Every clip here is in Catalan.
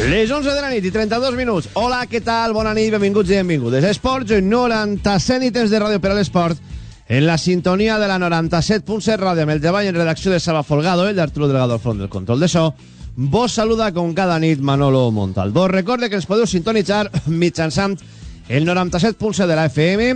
Les 11 de la nit i 32 minuts. Hola, què tal? Bona nit, benvinguts i benvingudes. Esports 97 i temps de ràdio per a l'esport. En la sintonia de la 97.7 ràdio amb el treball en redacció de Saba Folgado, el d'Arturo Delgado al front del control de so. Vos saluda com cada nit Manolo Montalbó. Recorde que ens podeu sintonitzar mitjançant el 97.7 de la FM,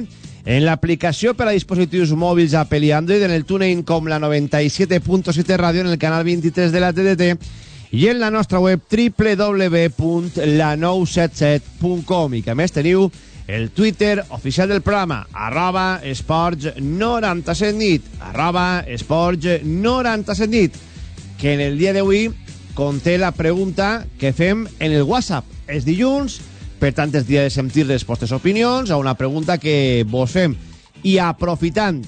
en l'aplicació per a dispositius mòbils Apple i Android, en el TuneIn com la 97.7 ràdio, en el canal 23 de la TDT i en la nostra web www.la977.com i que més teniu el Twitter oficial del programa arroba esports 97 nit arroba esports 97 nit que en el dia d'avui conté la pregunta que fem en el WhatsApp. És dilluns per tant és dia de sentir les vostres opinions a una pregunta que vos fem. I aprofitant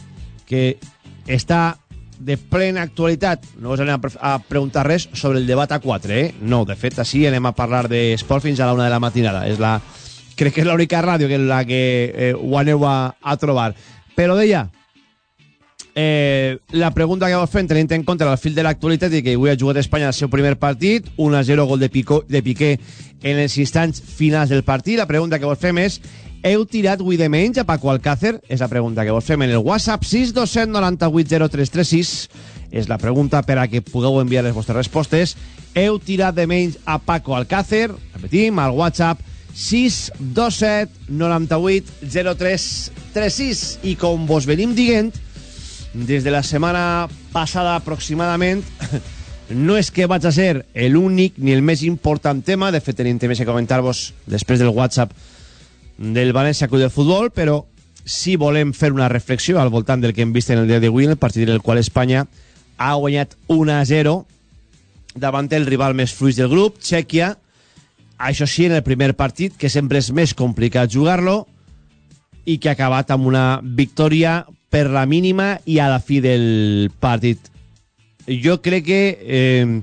que està de plena actualitat. No us anem a, pre a preguntar res sobre el debat a 4, eh? No, de fet, així anem a parlar d'esport fins a la una de la matinada. És la... Crec que és l'única ràdio que la que eh, ho aneu a, a trobar. Però deia, eh, la pregunta que vos fem, tenint en compte el fil de l'actualitat i que avui ha jugat Espanya el seu primer partit, 1-0 gol de, Pico, de Piqué en els instants finals del partit, la pregunta que vos fem és heu tirat avui de menys a Paco Alcácer? És la pregunta que vos fem en el WhatsApp. 627980336 és la pregunta per a que pugueu enviar les vostres respostes. Heu tirat de menys a Paco Alcácer repetim, al WhatsApp 627980336 i com vos venim dient des de la setmana passada aproximadament no és que vaig a ser l'únic ni el més important tema, de fet tenim temes a comentar-vos després del WhatsApp del València Club de Futbol, però sí volem fer una reflexió al voltant del que hem vist en el dia d'avui, el partit en el qual Espanya ha guanyat 1-0 davant el rival més fluix del grup, Txèquia, això sí, en el primer partit, que sempre és més complicat jugar-lo, i que ha acabat amb una victòria per la mínima i a la fi del partit. Jo crec que eh,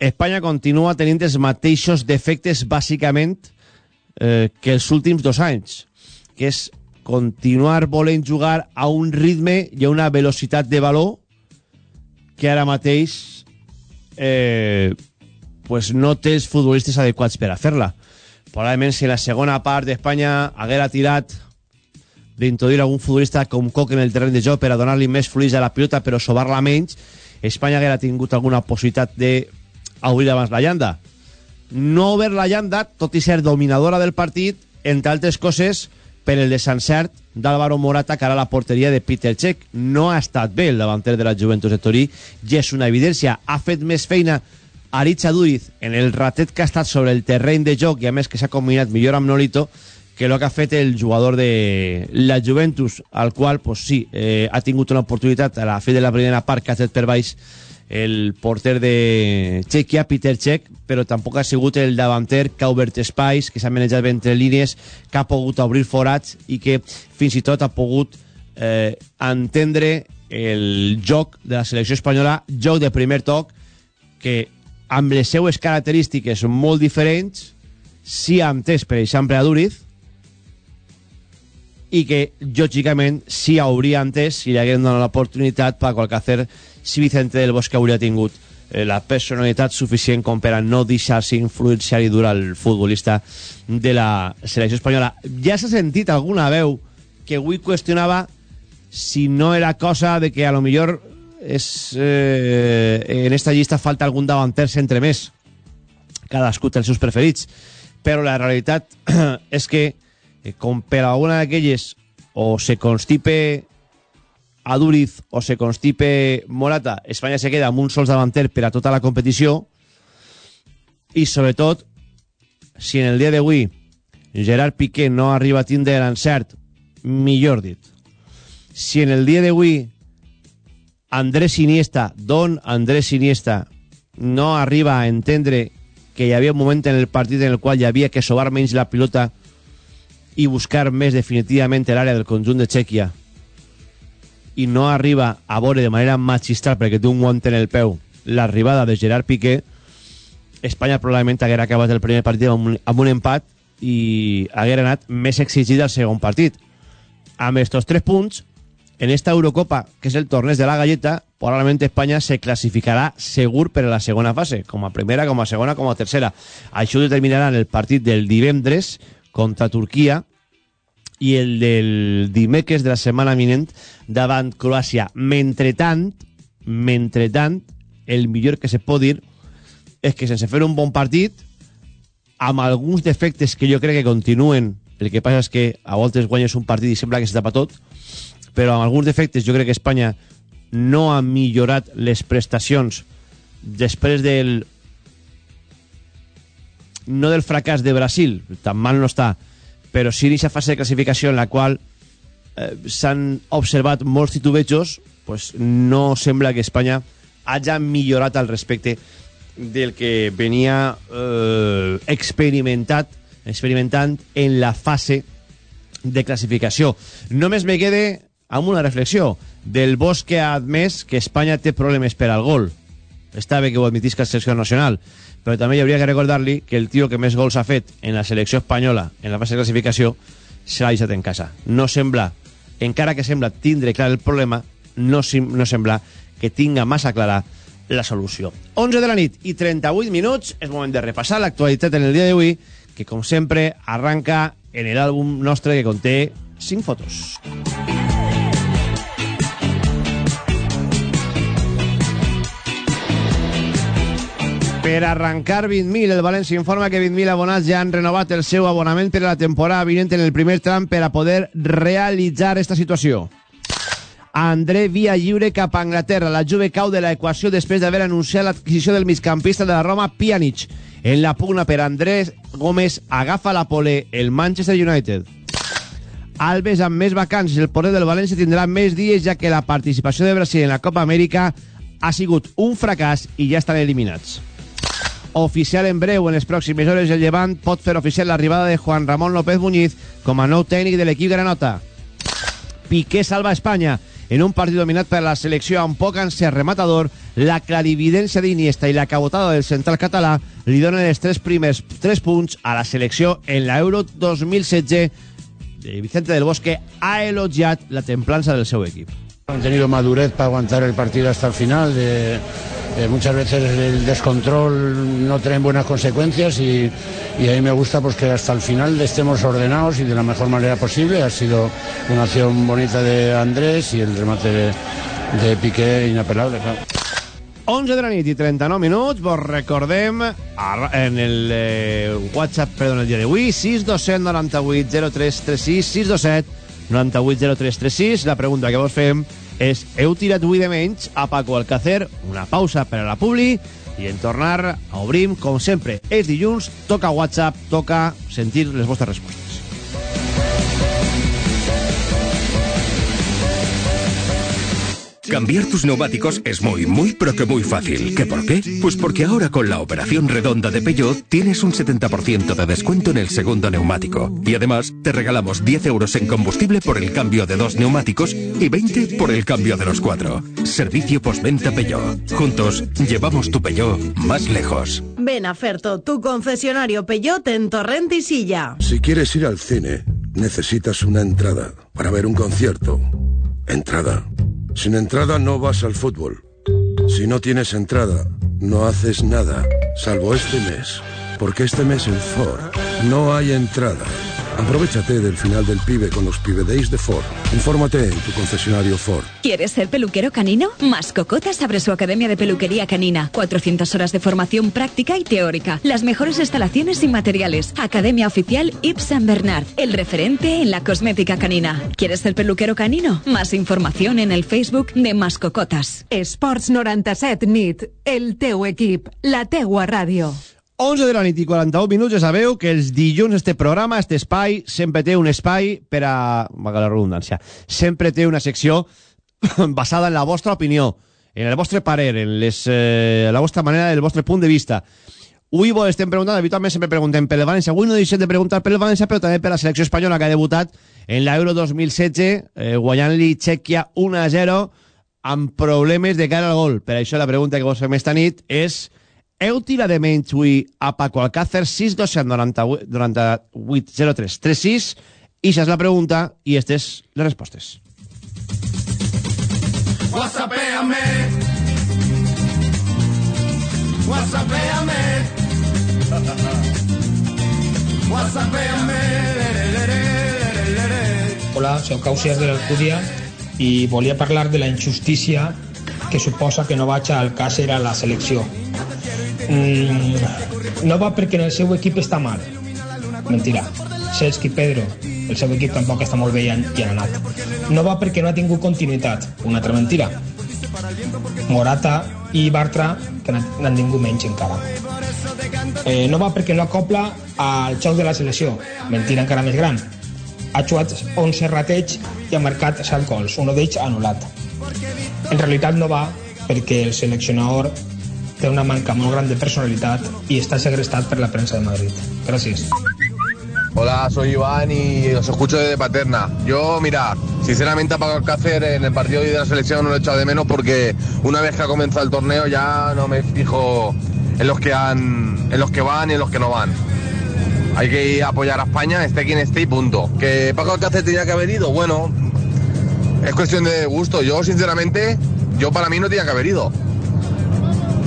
Espanya continua tenint els mateixos defectes, bàsicament, eh, que els últims dos anys, que és continuar volent jugar a un ritme i a una velocitat de valor que ara mateix eh, pues no té els futbolistes adequats per a fer-la. Probablement si la segona part d'Espanya haguera tirat d'introduir algun futbolista com Coque en el terreny de joc per a donar-li més fluix a la pilota però sobar-la menys, Espanya haguera tingut alguna possibilitat d'obrir abans la llanda. No ver la llanda, tot i ser dominadora del partit, entre altres coses, per el desencert d'Álvaro Morata cara a la porteria de Peter Cech. No ha estat bé el davanter de la Juventus de Torí i és una evidència. Ha fet més feina Aritz Aduriz en el ratet que ha estat sobre el terreny de joc i a més que s'ha combinat millor amb Nolito que el que ha fet el jugador de la Juventus, al qual, pues sí, eh, ha tingut una oportunitat a la fi de la primera part que ha fet per baix el porter de Txèquia, Peter Cech, però tampoc ha sigut el davanter que ha obert espais, que s'ha manejat entre línies, que ha pogut obrir forats i que fins i tot ha pogut eh, entendre el joc de la selecció espanyola, joc de primer toc, que amb les seues característiques molt diferents, sí ha entès, per exemple, a Duriz, i que, lògicament, sí hauria entès si li haguem donat l'oportunitat per Alcácer si Vicente del Bosque hauria tingut eh, la personalitat suficient com per a no deixar-se influenciar i durar el futbolista de la selecció espanyola. Ja s'ha sentit alguna veu que avui qüestionava si no era cosa de que a lo millor és, eh, en esta llista falta algun davanter centre més cadascú té els seus preferits però la realitat és que eh, com per alguna d'aquelles o se constipe a Duriz o se constipe Morata, Espanya se queda amb un sols davanter per a tota la competició. I sobretot si en el dia d'avui Gerard Piqué no arriba a tindre l'encert millor dit si en el dia d'avui Andrés Iniesta, don Andrés Iniesta no arriba a entendre que hi havia un moment en el partit en el qual hi havia que sobar menys la pilota i buscar més definitivament l'àrea del conjunt de Txèquia i no arriba a veure de manera magistral perquè té un guant en el peu l'arribada de Gerard Piqué Espanya probablement haguera acabat el primer partit amb un, amb un empat i haguera anat més exigit al segon partit amb estos tres punts en esta Eurocopa, que és el torneig de la galleta, probablement Espanya se classificarà segur per a la segona fase, com a primera, com a segona, com a tercera. Això determinarà en el partit del divendres contra Turquia i el del dimecres de la setmana minent davant Croàcia. Mentretant, mentretant, el millor que se pot dir és que sense fer un bon partit, amb alguns defectes que jo crec que continuen, el que passa és que a voltes guanyes un partit i sembla que se tapa tot, però amb alguns defectes jo crec que Espanya no ha millorat les prestacions després del no del fracàs de Brasil, tan mal no està, però sí en aquesta fase de classificació en la qual eh, s'han observat molts titubejos, pues no sembla que Espanya hagi millorat al respecte del que venia eh, experimentat experimentant en la fase de classificació. Només me quede amb una reflexió. Del Bosque ha admès que Espanya té problemes per al gol. Està bé que ho admitisca selecció nacional, però també hi hauria que recordar-li que el tio que més gols ha fet en la selecció espanyola en la fase de classificació se l'ha deixat en casa. No sembla, encara que sembla tindre clar el problema, no, no sembla que tinga massa clara la solució. 11 de la nit i 38 minuts, és moment de repassar l'actualitat en el dia d'avui, que com sempre arranca en l'àlbum nostre que conté 5 fotos. Per arrancar 20.000, el València informa que 20.000 abonats ja han renovat el seu abonament per a la temporada vinent en el primer tram per a poder realitzar esta situació. André via lliure cap a Anglaterra. La Juve cau de l'equació després d'haver anunciat l'adquisició del migcampista de la Roma, Pjanic. En la pugna per Andrés Gómez agafa la pole el Manchester United. Alves amb més vacances. El porter del València tindrà més dies ja que la participació de Brasil en la Copa Amèrica ha sigut un fracàs i ja estan eliminats oficial en breu. En les pròximes hores el Llevant pot fer oficial l'arribada de Juan Ramón López Muñiz com a nou tècnic de l'equip granota. Piqué salva Espanya. En un partit dominat per la selecció amb poc ancià rematador, la clarividència d'Iniesta i la cabotada del central català li donen els tres primers tres punts a la selecció en l'Euro 2016. Vicente del Bosque ha elogiat la templança del seu equip. Han tenido madurez para aguantar el partido hasta el final. De, eh, muchas veces el descontrol no trae buenas consecuencias y, y a mí me gusta pues, que hasta el final estemos ordenados y de la mejor manera posible. Ha sido una acción bonita de Andrés y el remate de, de Piqué inapelable. Claro. 11 de la nit i 39 minuts, vos recordem en el eh, WhatsApp, perdó, el dia d'avui, 627 98 0336, 627 98 0336, la pregunta que vos fem és heu tirat avui de menys a Paco Alcácer, una pausa per a la Publi i en tornar obrim, com sempre, és dilluns, toca WhatsApp, toca sentir les vostres respostes. Cambiar tus neumáticos es muy, muy, pero que muy fácil. ¿Qué por qué? Pues porque ahora con la operación redonda de Peugeot tienes un 70% de descuento en el segundo neumático. Y además te regalamos 10 euros en combustible por el cambio de dos neumáticos y 20 por el cambio de los cuatro. Servicio postventa Peugeot. Juntos llevamos tu Peugeot más lejos. Ven a Ferto, tu concesionario Peugeot en Torrent y Silla. Si quieres ir al cine, necesitas una entrada. Para ver un concierto, entrada. Sin entrada no vas al fútbol. Si no tienes entrada, no haces nada, salvo este mes. Porque este mes en Ford no hay entrada. Aprovechate del final del pibe con los Pibe Days de Ford. Infórmate en tu concesionario Ford. ¿Quieres ser peluquero canino? Mascocotas abre su academia de peluquería canina. 400 horas de formación práctica y teórica. Las mejores instalaciones y materiales. Academia oficial Yves Saint Bernard. El referente en la cosmética canina. ¿Quieres ser peluquero canino? Más información en el Facebook de Mascocotas. Esports 97 nit. El teu equip. La teua ràdio. 11 de la nit i 41 minuts, ja sabeu que els dilluns este programa, este espai, sempre té un espai per a... vaga la redundància, sempre té una secció basada en la vostra opinió, en el vostre parer, en les, eh, la vostra manera, el vostre punt de vista. Avui vos estem preguntant, habitualment sempre preguntem per el València, avui no deixem de preguntar per el València, però també per la selecció espanyola que ha debutat en l'Euro 2016, eh, guanyant-li Txèquia 1-0 amb problemes de cara al gol. Per això la pregunta que vos fem esta nit és heu tirat de menys avui a Paco Alcácer 627 98 03 36 i això és la pregunta i aquestes les respostes Whatsappéame. Whatsappéame. Whatsappéame. Hola, sóc Ausias de l'Alcúdia i volia parlar de la injustícia que suposa que no vaig al Càcer a la selecció. Mm, no va perquè el seu equip està mal. Mentira. Cesc i Pedro, el seu equip tampoc està molt bé i han, i han anat. No va perquè no ha tingut continuïtat. Una altra mentira. Morata i Bartra, que n'han tingut menys encara. Eh, no va perquè no acopla al xoc de la selecció. Mentira encara més gran. Ha jugat 11 rateigs i ha marcat 7 gols, un d'ells anul·lat. En realitat no va perquè el seleccionador té una manca molt gran de personalitat i està segrestat per la premsa de Madrid. Gràcies. Hola, soy Iván y os escucho desde Paterna. Yo, mira, sinceramente a Paco Alcácer en el partido de la selección no lo he echado de menos porque una vez que ha comenzado el torneo ya no me fijo en los que han, en los que van y en los que no van. Hay que ir a apoyar a España, esté quien esté y punto. Que Paco Alcácer tenía que haber ido, bueno, es cuestión de gusto. Yo, sinceramente, yo para mí no tenía que haber ido.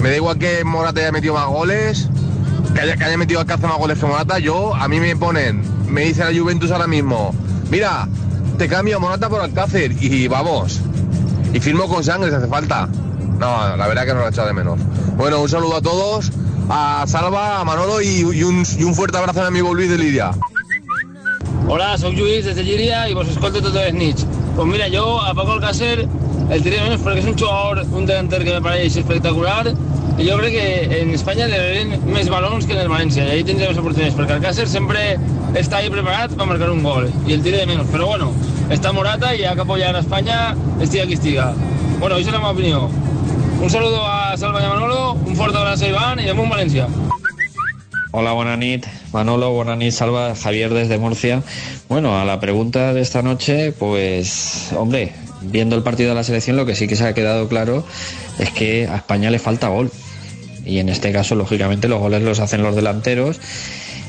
Me da igual que Morata haya metido más goles, que haya, que haya metido Alcácer más goles que Morata. Yo, a mí me ponen, me dice la Juventus ahora mismo, mira, te cambio a Morata por Alcácer y vamos. Y firmo con sangre si hace falta. No, la verdad que no lo he echado de menos. Bueno, un saludo a todos, a Salva, a Manolo y, y un, y fuerte abrazo a mi amigo Luis de Lidia. Hola, soc Lluís des de Llíria i vos escolto totes les nits. Pues mira, jo a Paco Alcácer el tiré menys perquè és un jugador, un delanter que me pareix espectacular i jo crec que en Espanya li donen més balons que en el València i ahí tindrem més oportunitats perquè Alcácer sempre està ahí preparat per marcar un gol i el tiré de menys, però bueno, està Morata i ha que apoyar a Espanya estiga qui estiga. Bueno, això és la meva opinió. Un saludo a Salva y Manolo, un fuerte abrazo a Iván y a Valencia. Hola, buena nit. Manolo, buena nit, Salva, Javier desde Murcia. Bueno, a la pregunta de esta noche, pues, hombre, viendo el partido de la selección, lo que sí que se ha quedado claro es que a España le falta gol. Y en este caso, lógicamente, los goles los hacen los delanteros.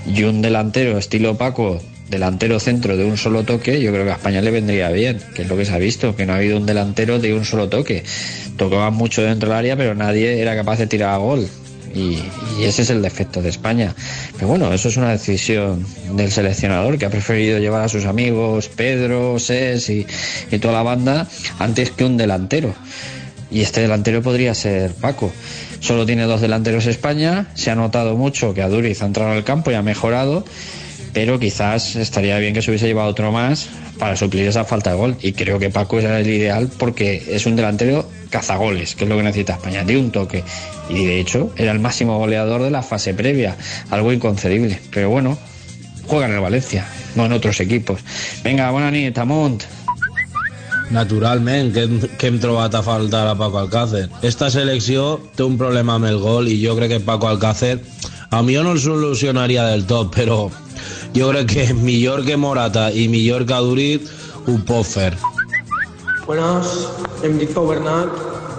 Y un delantero estilo Paco, delantero centro de un solo toque, yo creo que a España le vendría bien, que es lo que se ha visto, que no ha habido un delantero de un solo toque. Tocaban mucho dentro del área, pero nadie era capaz de tirar a gol. Y, ese es el defecto de España. Pero bueno, eso es una decisión del seleccionador que ha preferido llevar a sus amigos Pedro, Ses y, toda la banda antes que un delantero. Y este delantero podría ser Paco. Solo tiene dos delanteros España. Se ha notado mucho que Aduriz ha entrado al campo y ha mejorado. Pero quizás estaría bien que se hubiese llevado otro más para suplir esa falta de gol. Y creo que Paco era el ideal porque es un delantero cazagoles, que es lo que necesita España. De un toque. Y de hecho era el máximo goleador de la fase previa. Algo inconcebible. Pero bueno, juega en el Valencia, no en otros equipos. Venga, buena nit, amunt. Naturalment, que, hem- que hem trobat a faltar a Paco Alcácer. Esta selecció té un problema amb el gol i jo crec que Paco Alcácer a mi no el solucionaria del tot, però jo crec que millor que Morata i millor que Aduriz ho pot fer. Buenas, em dic Pau Bernat,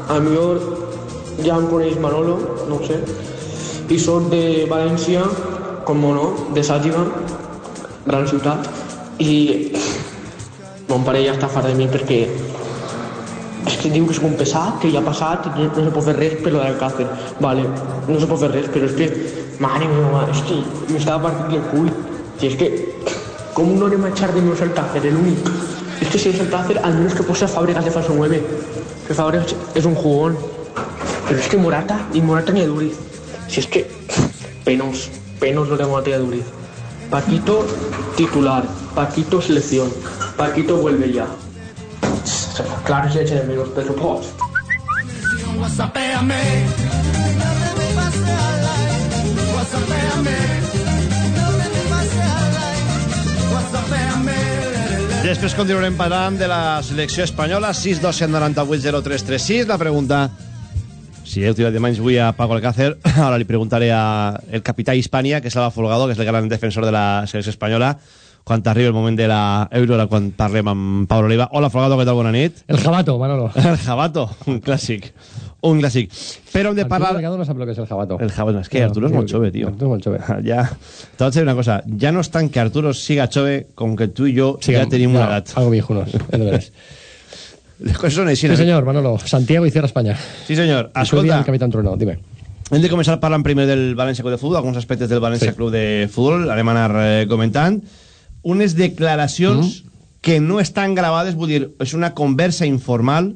a millor ja em coneix Manolo, no sé, i soc de València, com no, de Sàtiva, gran ciutat, i mon pare ja està fart de mi perquè és que diu que soc un pesat, que ja ha i no, se pot fer res per lo d'Alcácer. Vale, no se pot fer res, però és que, mare meva, és que m'estava partint el cul. Si és que, com no anem a echar de menos el únic? Es que si es Alcácer, al menos que pose a Fábregas de falso 9. Que Fábregas es un jugón. Pero es que Morata, y Morata ni a Duriz. Si es que, penos, penos lo de Morata y a Duriz. Paquito, titular. Paquito, selección. Paquito vuelve ya. Claro, se echa de menos. Whatsappéame. Whatsappéame. Després continuarem parlant de la selecció espanyola 6 298 0336 la pregunta si heu tirat de mans avui a Paco Alcácer ara li preguntaré a el capità Hispània que és Salva Folgado, que és el gran defensor de la selecció espanyola quan arribi el moment de la Euro, ara quan parlem amb Pau Oliva. Hola, Folgado, què tal? Bona nit. El jabato, Manolo. El jabato, un clàssic. Un clàssic. Però hem de Arturo parlar... Delgado no sap lo que és el jabato. El jabato, és que Arturo és molt jove, tio. Arturo és molt jove. Ja, te vaig dir una cosa, ja no és tant que Arturo siga jove com que tu i jo Sí, ja tenim una ya, edat. Algo viejunos, veras. Les coses són així. Sí, senyor, Manolo. Santiago y cierra España. Sí, senyor. Escolta, el capitán Trueno, dime. hem de començar parlant primer del València Club de Futbol, alguns aspectes del València Sí. Club de Futbol, anem a anar eh, comentant. Unes declaracions que no estan gravades, vull dir, és una conversa informal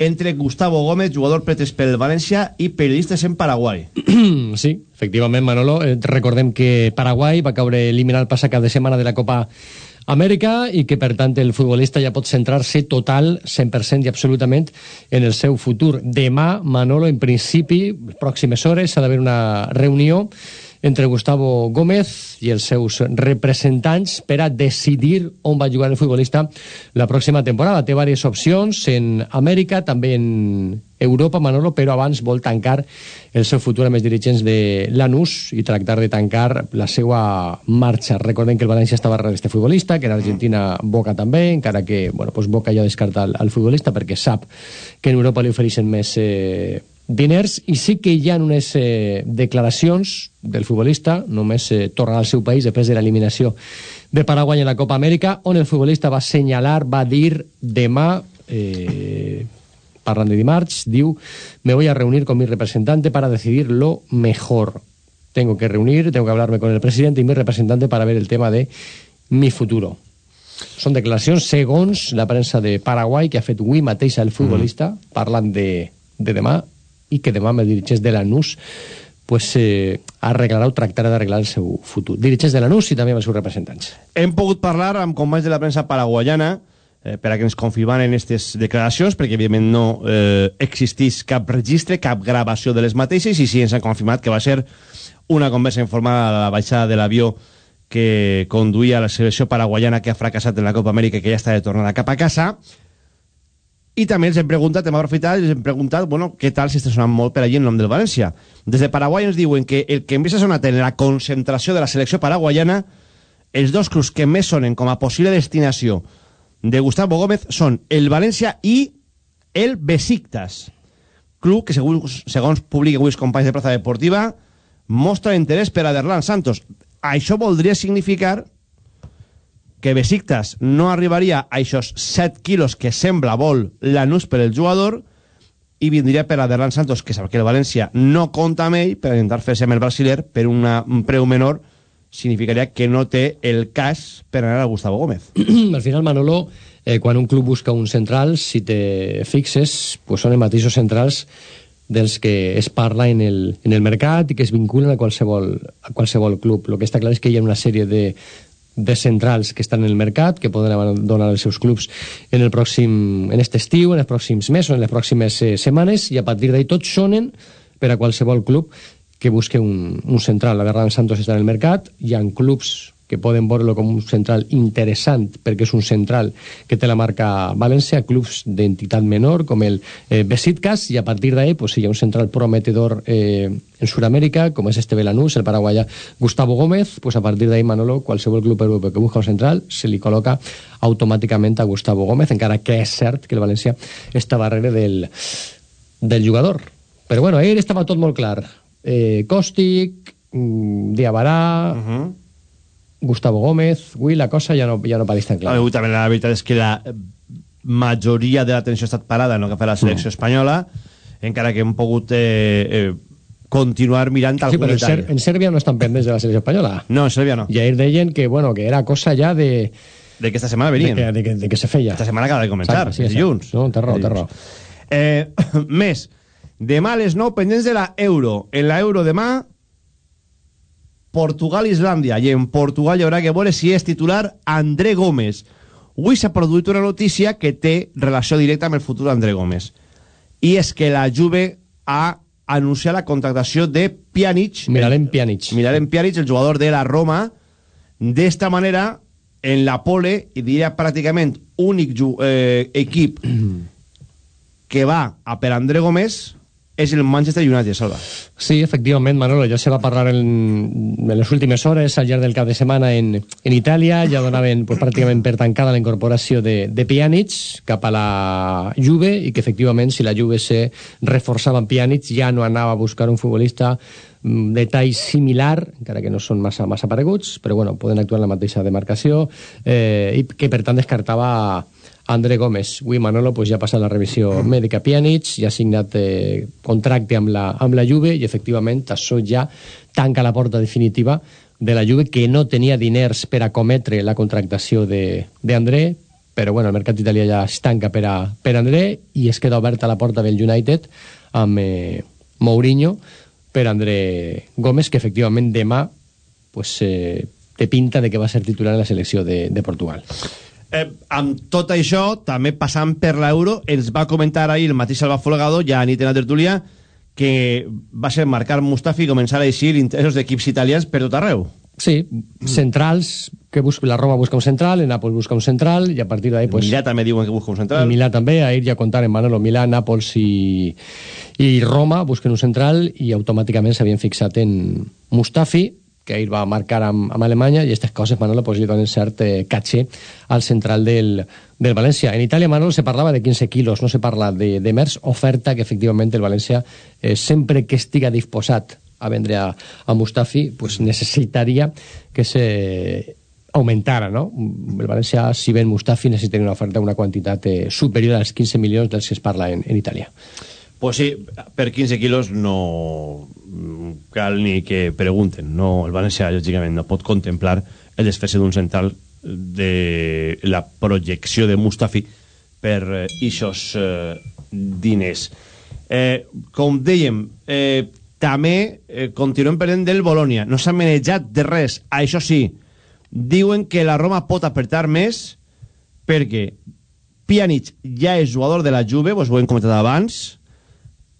entre Gustavo Gómez, jugador pretes pel València, i periodistes en Paraguai. sí, efectivament, Manolo. Eh, recordem que Paraguai va caure eliminat el passat cap de setmana de la Copa Amèrica i que, per tant, el futbolista ja pot centrar-se total, 100% i absolutament en el seu futur. Demà, Manolo, en principi, pròximes hores, s'ha d'haver una reunió entre Gustavo Gómez i els seus representants per a decidir on va jugar el futbolista la pròxima temporada. Té diverses opcions en Amèrica, també en Europa, Manolo, però abans vol tancar el seu futur amb els dirigents de Lanús i tractar de tancar la seva marxa. Recordem que el València estava darrere d'aquest futbolista, que en Argentina Boca també, encara que bueno, pues Boca ja descarta el, el futbolista perquè sap que en Europa li ofereixen més eh, diners i sí que hi ha unes eh, declaracions del futbolista, només eh, tornar al seu país després de l'eliminació de Paraguai en la Copa Amèrica, on el futbolista va senyalar, va dir demà, eh, parlant de dimarts, diu, me voy a reunir con mi representante para decidir lo mejor. Tengo que reunir, tengo que hablarme con el presidente y mi representante para ver el tema de mi futuro. Són declaracions segons la premsa de Paraguai que ha fet avui mateix el futbolista mm. parlant de, de demà i que demà amb el dirigents de l'ANUS pues, eh, arreglarà o tractarà d'arreglar el seu futur. Dirigents de l'ANUS i també amb els seus representants. Hem pogut parlar amb companys de la premsa paraguayana eh, per a que ens confirmaran aquestes declaracions, perquè evidentment no eh, existís cap registre, cap gravació de les mateixes, i sí ens han confirmat que va ser una conversa informal a la baixada de l'avió que conduïa la selecció paraguayana que ha fracassat en la Copa Amèrica que ja està de tornada cap a casa. I també els hem preguntat, hem aprofitat, els hem preguntat, bueno, què tal si està sonant molt per allí en nom del València. Des de Paraguai ens diuen que el que més ha sonat en la concentració de la selecció paraguayana, els dos clubs que més sonen com a possible destinació de Gustavo Gómez són el València i el Besiktas. Club que, segons, segons publica avui els companys de Plaza Deportiva, mostra interès per a Derlan Santos. Això voldria significar que Besiktas no arribaria a aquests 7 quilos que sembla vol l'anús per el jugador i vindria per a Derlan Santos, que sap que el València no compta amb ell per intentar fer-se amb el brasiler per una, un preu menor significaria que no té el cas per anar a Gustavo Gómez. Al final, Manolo, eh, quan un club busca un central, si te fixes, pues són els mateixos centrals dels que es parla en el, en el mercat i que es vinculen a qualsevol, a qualsevol club. El que està clar és que hi ha una sèrie de, de centrals que estan en el mercat, que poden abandonar els seus clubs en el pròxim, en aquest estiu, en els pròxims mesos, en les pròximes eh, setmanes, i a partir d'ahí tots sonen per a qualsevol club que busque un, un central. La Derran Santos està en el mercat, hi ha clubs que poden veure-lo com un central interessant perquè és un central que té la marca València, clubs d'entitat menor com el eh, Besiktas i a partir d'ahí pues, hi ha un central prometedor eh, en Sud-amèrica com és este Belanús, el paraguaya Gustavo Gómez, pues a partir d'ahí Manolo, qualsevol club europeu que busca un central se li col·loca automàticament a Gustavo Gómez, encara que és cert que el València està darrere del, del jugador. Però bueno, ahir estava tot molt clar. Eh, Còstic, mm, Diabarà, uh -huh. Gustavo Gómez, avui la cosa ja no, ja no pareix tan clara. Avui també la veritat és que la majoria de l'atenció ha estat parada en el que fa la selecció espanyola, encara que hem pogut eh, eh, continuar mirant Sí, algun però en. Ser, en Sèrbia no estan pendents de la selecció espanyola. No, en Sèrbia no. I ahir deien que, bueno, que era cosa ja de... De que esta setmana venien. De que, de que, de que se feia. Esta setmana acaba de començar, Exacte, sí, dilluns. No, té raó, té raó. Eh, més, demà a les 9 pendents de la Euro. En la Euro demà, Portugal-Islàndia. I en Portugal hi haurà que veure si és titular André Gómez. Avui s'ha produït una notícia que té relació directa amb el futur d'André Gómez. I és que la Juve ha anunciat la contractació de Pjanic. Miralem Pjanic. Miralem Pjanic, el jugador de la Roma. D'esta manera, en la pole, i diria pràcticament únic eh, equip que va a per André Gómez és el Manchester United, Salva. Sí, efectivament, Manolo, ja se va parlar en, en les últimes hores, al llarg del cap de setmana en, en Itàlia, ja donaven pues, pràcticament per tancada la incorporació de, de Pjanic cap a la Juve i que efectivament si la Juve se reforçava en Pjanic ja no anava a buscar un futbolista mm, detall similar, encara que no són massa, massa pareguts, però bueno, poden actuar en la mateixa demarcació, eh, i que per tant descartava André Gómez. Avui Manolo pues, ja ha passat la revisió mèdica Pjanic, ja ha signat eh, contracte amb la, amb la Juve i efectivament això ja tanca la porta definitiva de la Juve que no tenia diners per a cometre la contractació d'André, però bueno, el mercat italià ja es tanca per a, per André i es queda oberta la porta del United amb eh, Mourinho per André Gómez, que efectivament demà pues, eh, té pinta de que va ser titular en la selecció de, de Portugal. Eh, amb tot això, també passant per l'euro, ens va comentar ahir el mateix Salva Folgado, ja a nit en la tertúlia, que va ser marcar Mustafi i començar a eixir interessos d'equips italians per tot arreu. Sí, centrals, que busca, la Roma busca un central, el Nàpols busca un central, i a partir d'ahí... Pues, Milà també diuen que busca un central. Milà també, ahir ja contaren Manolo, Milà, Nàpols i, i Roma busquen un central i automàticament s'havien fixat en Mustafi, que ahir va marcar amb, amb Alemanya, i aquestes coses, Manolo, pues, li donen cert eh, caché al central del, del València. En Itàlia, Manolo, se parlava de 15 quilos, no se parla de, de mers, oferta que efectivament el València, eh, sempre que estiga disposat a vendre a, a Mustafi, pues necessitaria que se augmentara, no? El València, si ven Mustafi, necessitaria una oferta una quantitat eh, superior als 15 milions dels que es parla en, en Itàlia. Pues sí, per 15 quilos no cal ni que pregunten. No, el València, lògicament, no pot contemplar el desfer d'un central de la projecció de Mustafi per eh, ixos eh, diners. Eh, com dèiem, eh, també eh, continuem parlant del Bolònia. No s'ha manejat de res. Això sí, diuen que la Roma pot apretar més perquè Pjanic ja és jugador de la Juve, vos ho hem comentat abans,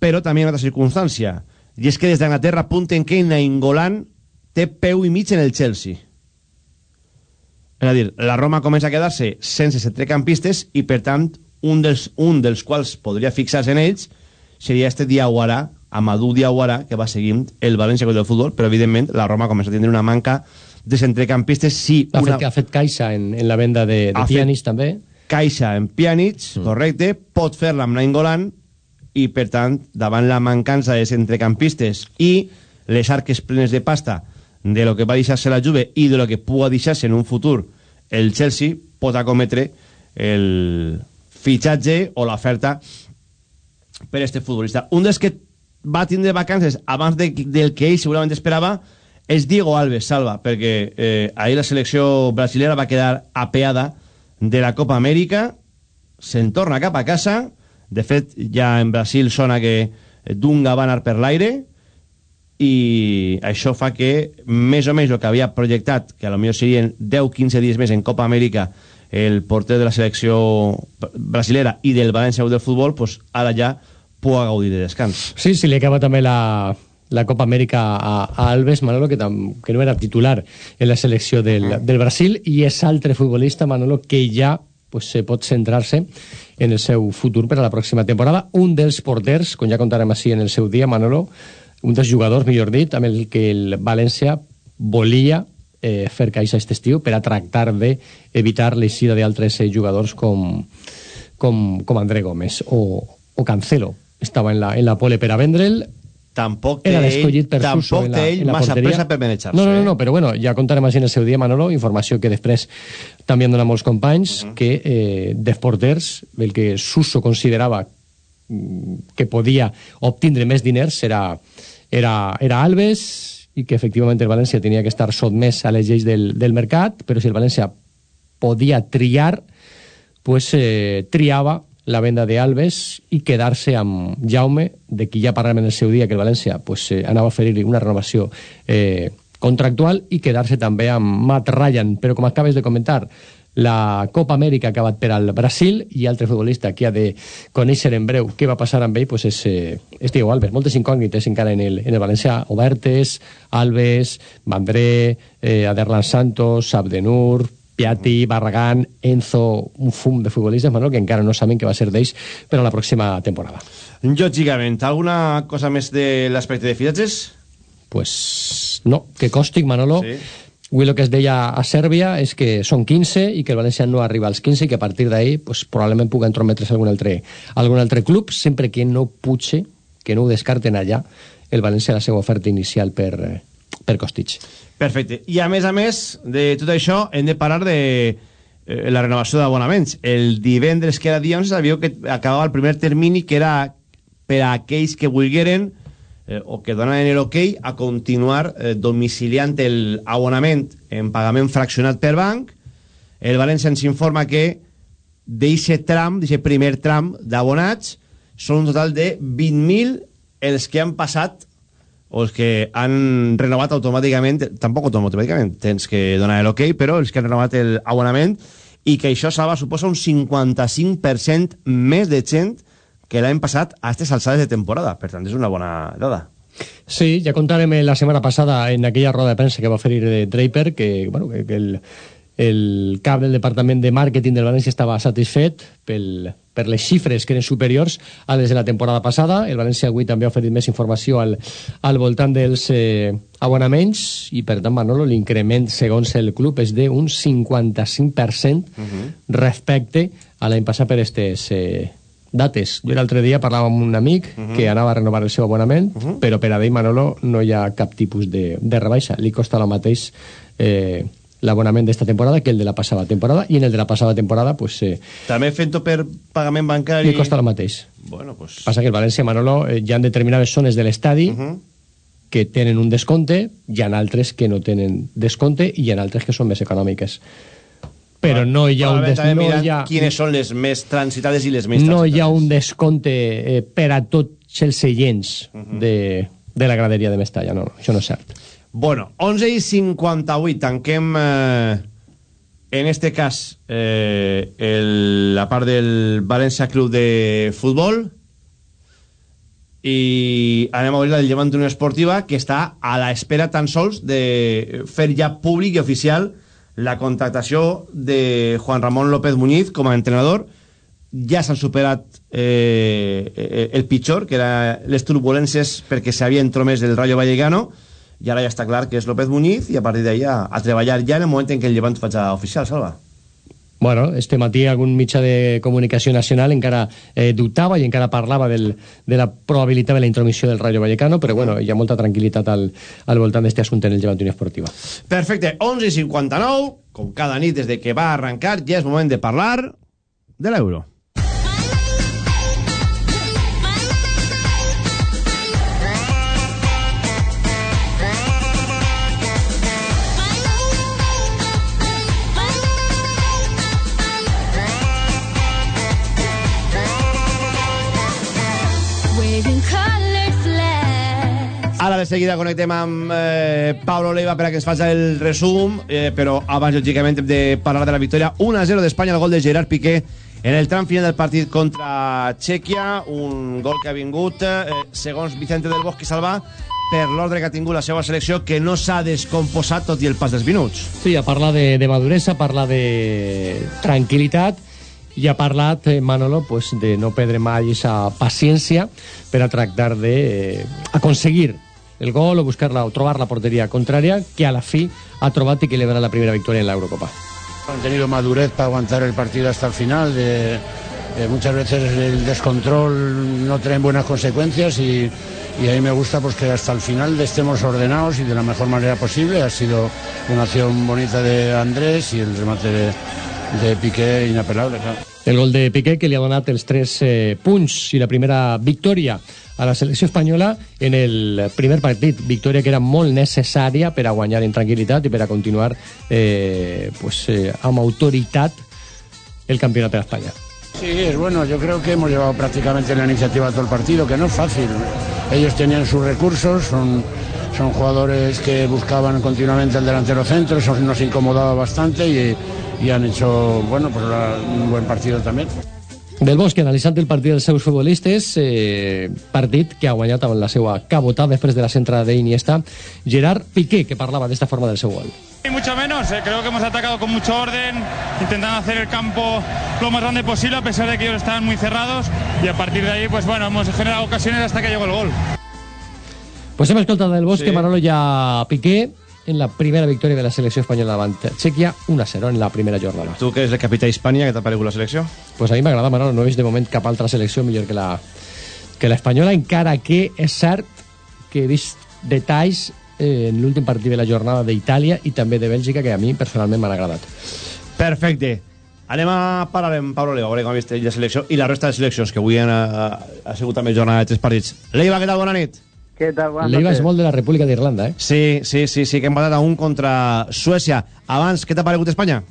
però també ha una altra circumstància, i és que des d'Anglaterra apunten que Nainggolan té peu i mig en el Chelsea. És a dir, la Roma comença a quedar-se sense centrecampistes i, per tant, un dels, un dels quals podria fixar-se en ells seria este Diawara, Amadou Diawara, que va seguint el València del futbol, però, evidentment, la Roma comença a tindre una manca de centrecampistes. Sí, ha, una... fet, ha fet caixa en, en la venda de, de Pjanic, també. Caixa en Pjanic, mm. correcte, pot fer-la amb Nainggolan, i, per tant, davant la mancança de centrecampistes i les arques plenes de pasta de lo que va deixar-se la Juve i de lo que pugui deixar-se en un futur el Chelsea, pot acometre el fitxatge o l'oferta per este futbolista. Un dels que va tindre vacances abans de, del que ell segurament esperava és Diego Alves, Salva, perquè eh, ahir la selecció brasilera va quedar apeada de la Copa Amèrica, se'n torna cap a casa de fet, ja en Brasil sona que Dunga va anar per l'aire i això fa que més o menys el que havia projectat, que a lo millor serien 10-15 dies més en Copa Amèrica el porter de la selecció brasilera i del València del futbol, pues ara ja pugui gaudir de descans. Sí, sí, li acaba també la, la Copa Amèrica a, a Alves Manolo, que, tam, que no era titular en la selecció del, -huh. del Brasil, i és altre futbolista, Manolo, que ja pues, se pot centrar-se en el seu futur per a la pròxima temporada. Un dels porters, com ja contarem així en el seu dia, Manolo, un dels jugadors, millor dit, amb el que el València volia eh, fer caixa aquest estiu per a tractar d'evitar l'eixida d'altres eh, jugadors com, com, com André Gómez o, o Cancelo. Estava en la, en la pole per a vendre'l, tampoc té ell, per tampoc té ell massa porteria. pressa per manejar-se. No, no, no, no, però bueno, ja contarem així en el seu dia, Manolo, informació que després també han donat molts companys, uh -huh. que eh, de porters, el que Suso considerava mm, que podia obtindre més diners era, era, era Alves i que efectivament el València tenia que estar sotmès a les lleis del, del mercat, però si el València podia triar, pues eh, triava la venda de Alves i quedar-se amb Jaume, de qui ja parlem en el seu dia que el València pues, eh, anava a oferir una renovació eh, contractual i quedar-se també amb Matt Ryan. Però com acabes de comentar, la Copa Amèrica ha acabat per al Brasil i altre futbolista que ha de conèixer en breu què va passar amb ell pues és, eh, Diego Alves. Moltes incògnites encara en el, en el València obertes, Alves, Mandré, eh, Aderlan Santos, Abdenur, Piatti, Barragán, Enzo, un fum de futbolistes, Manol, que encara no saben què va ser d'ells per a la pròxima temporada. Lògicament, alguna cosa més de l'aspecte de fitxatges? Pues no, que Còstic, Manolo, sí. Avui el que es deia a Sèrbia és que són 15 i que el València no arriba als 15 i que a partir d'ahir pues, probablement pugui entrometre's algun altre, algun altre club, sempre que no putxe, que no ho descarten allà, el València la seva oferta inicial per, per Kostic. Perfecte. I a més a més de tot això hem de parlar de eh, la renovació d'abonaments. El divendres que era dia 11 sabíeu que acabava el primer termini que era per a aquells que volgueren eh, o que donaven el ok a continuar eh, domiciliant el abonament en pagament fraccionat per banc. El València ens informa que d'eixe tram, d'eixe primer tram d'abonats, són un total de 20.000 els que han passat o els que han renovat automàticament, tampoc automàticament, tens que donar l'ok, però els que han renovat l'abonament, i que això, Salva, suposa un 55% més de gent que l'any passat a aquestes alçades de temporada. Per tant, és una bona dada. Sí, ja contarem la setmana passada en aquella roda de premsa que va oferir de Draper que, bueno, que, que el, el cap del departament de màrqueting del València estava satisfet pel, per les xifres que eren superiors a les de la temporada passada. El València avui també ha oferit més informació al, al voltant dels eh, abonaments i, per tant, Manolo, l'increment, segons el club, és d'un 55% uh -huh. respecte a l'any passat per aquestes eh, dates. Jo l'altre dia parlava amb un amic uh -huh. que anava a renovar el seu abonament, uh -huh. però per a ell, Manolo, no hi ha cap tipus de, de rebaixa. Li costa el mateix... Eh, l'abonament d'esta temporada que el de la passada temporada i en el de la passada temporada pues, eh, també fent-ho per pagament bancari. li costa el mateix. Bueno, pues... passa que el València Manolo eh, hi ha determinades zones de l'estadi uh -huh. que tenen un descompte hi ha altres que no tenen descompte i hi ha altres que són més econòmiques. Però no hi ha un des... no hi ha... quines són les més transitades i les més no hi ha un descompte eh, per a tots els seients uh -huh. de, de la graderia de Mestalla no, no, això no és cert Bueno, 11 i 58, tanquem eh, en este cas eh, el, la part del València Club de Futbol. I anem a obrir la del Llevant Unió Esportiva que està a la espera tan sols de fer ja públic i oficial la contractació de Juan Ramón López Muñiz com a entrenador. Ja s'han superat eh, el pitjor que era les turbulències perquè s'havia entromès del Rayo Vallecano ara ja està clar que és López Muñiz i a partir d'allà a treballar ja en el moment en què el Llevant faci oficial, Salva. Bueno, este matí algun mitjà de comunicació nacional encara eh, dubtava i encara parlava del, de la probabilitat de la intromissió del Rayo Vallecano, però bueno, hi ha molta tranquil·litat al, al voltant d'este assumpte en el Llevant Unió Esportiva. Perfecte, 11 i 59, com cada nit des de que va arrencar, ja és moment de parlar de l'euro. De seguida connectem amb eh, Pablo Leiva per a que ens faci el resum, eh, però abans, lògicament, de parlar de la victòria 1-0 d'Espanya, el gol de Gerard Piqué en el tram final del partit contra Txèquia, un gol que ha vingut, eh, segons Vicente del Bosque Salvà, per l'ordre que ha tingut la seva selecció, que no s'ha descomposat tot i el pas dels minuts. Sí, a parlar de, de maduresa, parla de tranquil·litat, i ha parlat eh, Manolo pues, de no perdre mai aquesta paciència per a tractar de eh, aconseguir el gol o buscar-la o trobar la porteria contrària que a la fi ha trobat i que le darà la primera victòria en la Eurocopa. Han tenido madurez para aguantar el partido hasta el final. De, muchas veces el descontrol no trae buenas consecuencias y, y a mí me gusta pues que hasta el final estemos ordenados y de la mejor manera posible. Ha sido una acción bonita de Andrés y el remate de, de Piqué inapelable. El gol de Piqué que li ha donat els tres eh, punts i la primera victòria a la selecció espanyola en el primer partit. Victòria que era molt necessària per a guanyar en tranquil·litat i per a continuar eh, pues, eh, amb autoritat el campionat de España. Sí, es bueno. Yo creo que hemos llevado prácticamente la iniciativa todo el partido, que no es fácil. Ellos tenían sus recursos, son, son jugadores que buscaban continuamente el delantero centro, eso nos incomodaba bastante y, y han hecho, bueno, pues un buen partido también. Del Bosque, analitzant el partit dels seus futbolistes, eh, partit que ha guanyat amb la seva cabotada després de la centrada d'Iniesta, Gerard Piqué, que parlava d'esta forma del seu gol. Y mucho menos, eh, creo que hemos atacado con mucho orden, intentando hacer el campo lo más grande posible, a pesar de que ellos estaban muy cerrados, y a partir de ahí, pues bueno, hemos generado ocasiones hasta que llegó el gol. Pues hem escoltat del Bosque, sí. Manolo ja Piqué, en la primera victòria de la selecció espanyola davant Txèquia, 1-0 en la primera jornada. Tu, que és el capità d'Hispània, què t'ha paregut la selecció? Pues a mi m'agrada, Manolo, no he vist de moment cap altra selecció millor que la que l'espanyola, encara que és cert que he vist detalls eh, en l'últim partit de la jornada d'Itàlia i també de Bèlgica, que a mi personalment m'han agradat. Perfecte. Anem a parlar amb Pablo Leiva, a veure com ha vist la selecció i la resta de seleccions, que avui han, ha, ha sigut també jornada de tres partits. Leiva, què tal? Bona nit. Què tal? Molt de la República d'Irlanda, eh? Sí, sí, sí, sí, que hem empatat a un contra Suècia. Abans, què t'ha paregut Espanya?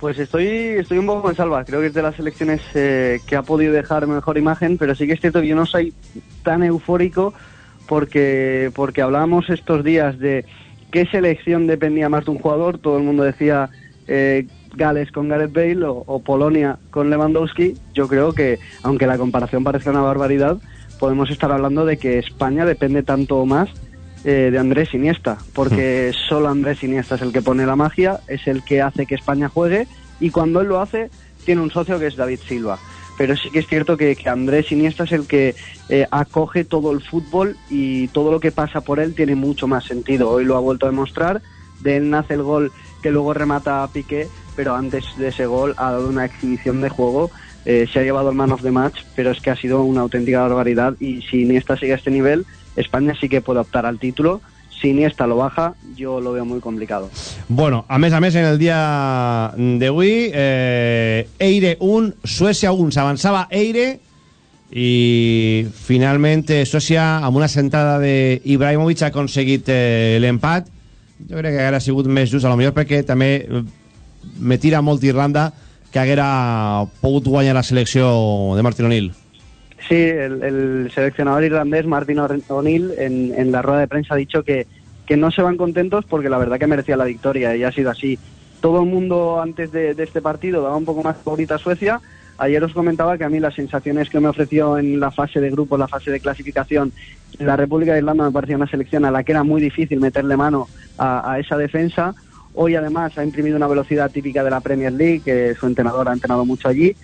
Pues estoy, estoy un poco en salva. Creo que es de las selecciones eh, que ha podido dejar mejor imagen, pero sí que es cierto que yo no soy tan eufórico porque, porque hablábamos estos días de qué selección dependía más de un jugador. Todo el mundo decía eh, Gales con Gareth Bale o, o Polonia con Lewandowski. Yo creo que, aunque la comparación parezca una barbaridad, podemos estar hablando de que España depende tanto o más eh, de Andrés Iniesta, porque solo Andrés Iniesta es el que pone la magia, es el que hace que España juegue y cuando él lo hace tiene un socio que es David Silva. Pero sí que es cierto que, que Andrés Iniesta es el que eh, acoge todo el fútbol y todo lo que pasa por él tiene mucho más sentido. Hoy lo ha vuelto a demostrar, de él nace el gol que luego remata a Piqué, pero antes de ese gol ha dado una exhibición de juego, eh, se ha llevado el man of the match, pero es que ha sido una auténtica barbaridad y si Iniesta sigue a este nivel, España sí que puede optar al título. Si Iniesta lo baja, yo lo veo muy complicado. Bueno, a més a més, en el dia d'avui, eh, Eire 1, Suècia 1. S'avançava Eire i finalment eh, Suècia, amb una sentada d'Ibrahimovic, ha aconseguit eh, l'empat. Jo crec que hauria sigut més just, a lo millor perquè també eh, me tira molt Irlanda que haguera pogut guanyar la selecció de Martin O'Neill. Sí, el, el seleccionador irlandés Martin O'Neill en, en la rueda de prensa ha dicho que, que no se van contentos porque la verdad que merecía la victoria y ha sido así. Todo el mundo antes de, de este partido daba un poco más favorita a Suecia. Ayer os comentaba que a mí las sensaciones que me ofreció en la fase de grupo, la fase de clasificación, la República de Irlanda me parecía una selección a la que era muy difícil meterle mano a, a esa defensa. Hoy además ha imprimido una velocidad típica de la Premier League, que su entrenador ha entrenado mucho allí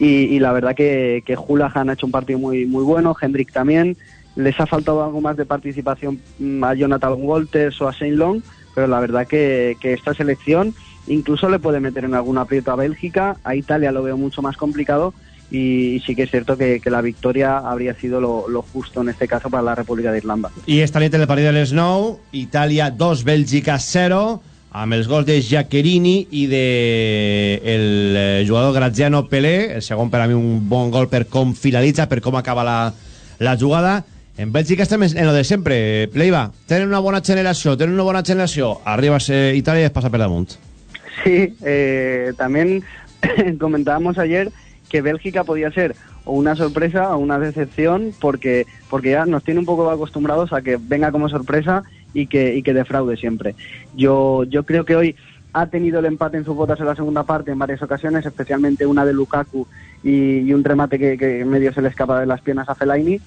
y, y la verdad que, que Hulahan ha hecho un partido muy, muy bueno, Hendrik también. Les ha faltado algo más de participación mm, a Jonathan Walters o a Shane Long, pero la verdad que, que esta selección incluso le puede meter en algún aprieto a Bélgica, a Italia lo veo mucho más complicado y, y sí que es cierto que, la victoria habría sido lo, justo en este caso para la República de Irlanda. I esta en el partit de les 9, Itàlia 2, Bèlgica 0, amb els gols de Giaccherini i de el eh, jugador Graziano Pelé, el segon per a mi un bon gol per com finalitza, per com acaba la, la jugada. En Bèlgica estem en lo de sempre. Leiva, tenen una bona generació, tenen una bona generació. Arriba eh, Itàlia i es passa per damunt. Sí, eh, también comentábamos ayer que Bélgica podía ser o una sorpresa o una decepción porque, porque ya nos tiene un poco acostumbrados a que venga como sorpresa y que, y que defraude siempre. Yo, yo creo que hoy ha tenido el empate en sus botas en la segunda parte en varias ocasiones, especialmente una de Lukaku y, y un remate que, que medio se le escapa de las piernas a Fellaini,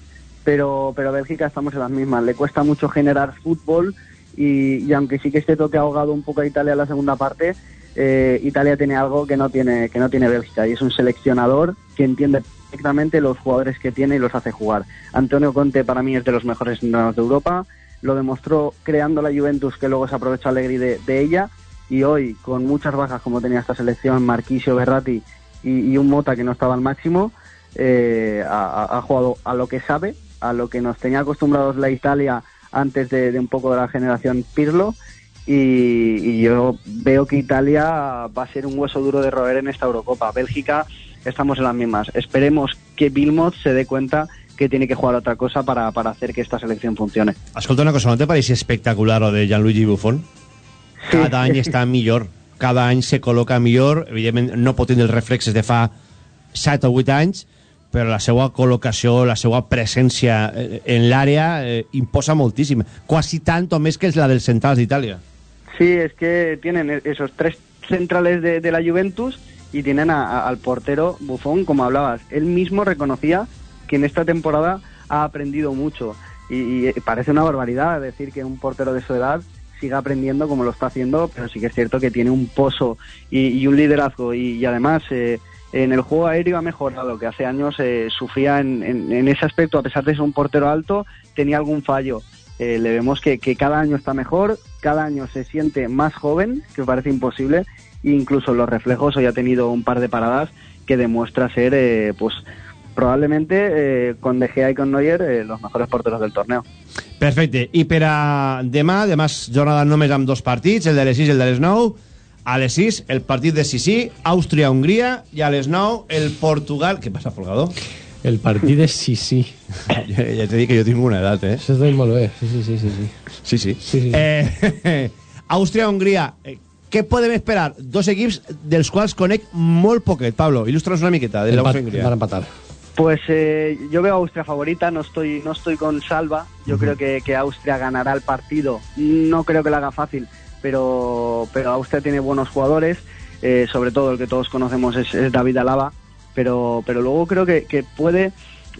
pero, pero Bélgica estamos en las mismas. Le cuesta mucho generar fútbol y, y aunque sí que esté toque ahogado un poco a Italia en la segunda parte, eh, Italia tiene algo que no tiene, que no tiene Bélgica y es un seleccionador que entiende perfectamente los jugadores que tiene y los hace jugar. Antonio Conte para mí es de los mejores entrenadores de Europa, lo demostró creando la Juventus que luego se aprovechó Allegri de, ella y hoy con muchas bajas como tenía esta selección, Marquisio, Berratti y, un Mota que no estaba al máximo, eh, ha, jugado a lo que sabe, a lo que nos tenía acostumbrados la Italia antes de, de un poco de la generación Pirlo y, y yo veo que Italia va a ser un hueso duro de roer en esta Eurocopa. Bélgica estamos en las mismas. Esperemos que Vilmot se dé cuenta que tiene que jugar otra cosa para, para hacer que esta selección funcione. Escolta una cosa, no te pareix espectacular lo de Gianluigi Buffon? Cada any està millor, cada any se col·loca millor, evidentment no pot tenir els reflexes de fa 7 o 8 anys, però la seva col·locació, la seva presència eh, en l'àrea eh, imposa moltíssim, quasi tant o més que és la dels centrals d'Itàlia. Sí, es que tienen e- esos tres centrales de, de la Juventus y tienen a- a- al portero Buffon, como hablabas. Él mismo reconocía que en esta temporada ha aprendido mucho. Y, y parece una barbaridad decir que un portero de su edad siga aprendiendo como lo está haciendo, pero sí que es cierto que tiene un pozo y, un liderazgo. Y, además, eh, en el juego aéreo ha mejorado, que hace años eh, sufría en, ese aspecto, a pesar de ser un portero alto, tenía algún fallo. Eh, le vemos que, cada año está mejor, cada año se siente más joven, que parece imposible, e incluso los reflejos hoy ha tenido un par de paradas que demuestra ser eh, pues probablemente eh, con De Gea y con Neuer eh, los mejores porteros del torneo. Perfecte. I per a demà, demà és jornada només amb dos partits, el de les 6 i el de les 9. A les 6, el partit de Sisí, Àustria-Hongria, i a les 9, el Portugal... Què passa, Folgado? El partit de Sisí. ja, ja t'he dit que jo tinc una edat, eh? Això és molt bé. Sí, sí, sí, sí. sí. Sí, sí. sí, sí. Eh, Àustria-Hongria. Eh, què podem esperar? Dos equips dels quals conec molt poquet. Pablo, il·lustra'ns una miqueta de l'Àustria-Hongria. van empatar. Pues eh, yo veo a Austria favorita, no estoy, no estoy con Salva, yo creo que, que Austria ganará el partido, no creo que lo haga fácil, pero, pero Austria tiene buenos jugadores, eh, sobre todo el que todos conocemos es, es David Alaba, pero, pero luego creo que, que puede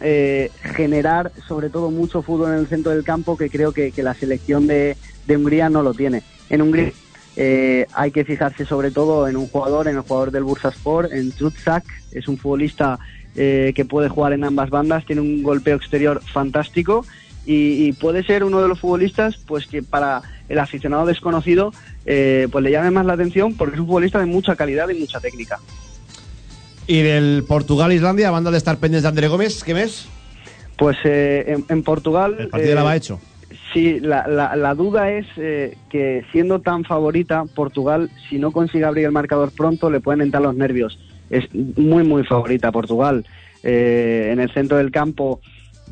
eh, generar sobre todo mucho fútbol en el centro del campo que creo que, que la selección de, de Hungría no lo tiene. En Hungría eh, hay que fijarse sobre todo en un jugador, en el jugador del Bursaspor, en Trutzak, es un futbolista eh, que puede jugar en ambas bandas, tiene un golpeo exterior fantástico y, y puede ser uno de los futbolistas pues que para el aficionado desconocido eh, pues le llame más la atención porque es un futbolista de mucha calidad y mucha técnica. I del Portugal-Islàndia, a banda d'estar pendents d'André Gómez, què més? Pues eh, en, en Portugal... El partido de la va hecho. Sí, la, la, la duda es eh, que siendo tan favorita, Portugal, si no consigue abrir el marcador pronto, le pueden entrar los nervios. Es muy, muy favorita Portugal. Eh, en el centro del campo,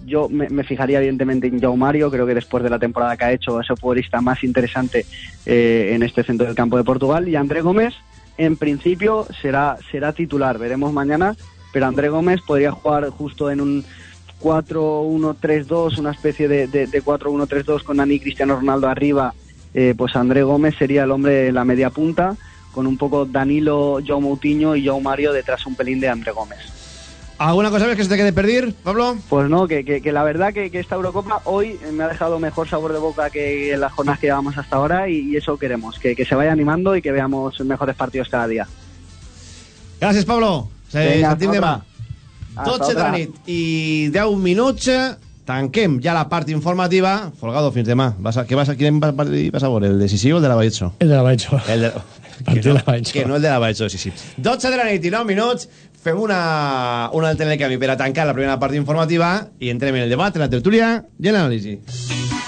yo me, fijaría evidentemente en João Mario, creo que después de la temporada que ha hecho, es el futbolista más interesante eh, en este centro del campo de Portugal. Y André Gómez, en principio, será, será titular, veremos mañana, pero André Gómez podría jugar justo en un 4-1-3-2, una especie de, de, de 4-1-3-2 con Dani Cristiano Ronaldo arriba, eh, pues André Gómez sería el hombre en la media punta, con un poco Danilo, João Moutinho y João Mario detrás un pelín de André Gómez. ¿Alguna cosa más que se te quede perder, Pablo? Pues no, que, que, que la verdad que, que esta Eurocopa hoy me ha dejado mejor sabor de boca que en las jornadas que llevamos hasta ahora y, y eso queremos, que, que se vaya animando y que veamos mejores partidos cada día. Gràcies, Pablo. Se Vinga, sentim demà. otra. Hasta 12 de la nit i 10 minuts. Tanquem ja la part informativa. Folgado, fins demà. Vas a, què vas a, quin vas, vas a veure? El decisiu o el de la Valletxo? El de la Valletxo. El de... que, no, que no el de la Valletxo, sí, sí. 12 de la nit i 9 minuts. Fem una, una el camí per a tancar la primera part informativa i entrem en el debat, en la tertúlia i en l'anàlisi.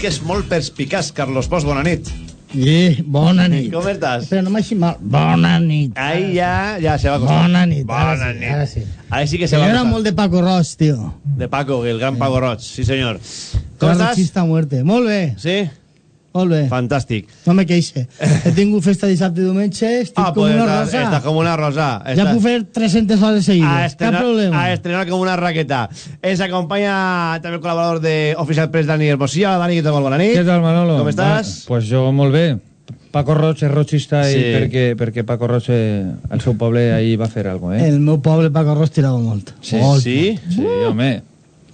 Que és molt perspicaç, Carlos Bosch, bona nit. Sí, bona nit. Com estàs? Però no m'hagi mal. Bona nit. Ahí ya, ya se va a costar. Bona nit. Bona ara nit. Sí, ara sí. Ahí sí que se va a era costar. molt de Paco Roig, tío. De Paco, el gran Paco Roig, sí senyor. Com estàs? Carrochista a muerte. Molt bé. Sí? Molt bé. Fantàstic. No me queixe. He tingut festa dissabte i diumenge, estic Ah, com pues una estàs, rosa. estàs com una rosa. Ja Estàs- puc fer 300 hores a seguides. Cap estrenar, problema. a estrenar com una raqueta. Ens acompanya també el col·laborador de Official Press, Dani Hermosilla. Dani, què tal? Molt bona nit. Què tal, Manolo? Com estàs? Va, pues jo molt bé. Paco Roig és rochista Sí. i perquè, perquè Paco Roig, el seu poble, ahir va fer alguna cosa, eh? El meu poble Paco Roig tirava molt. Sí, molt. sí, sí, home.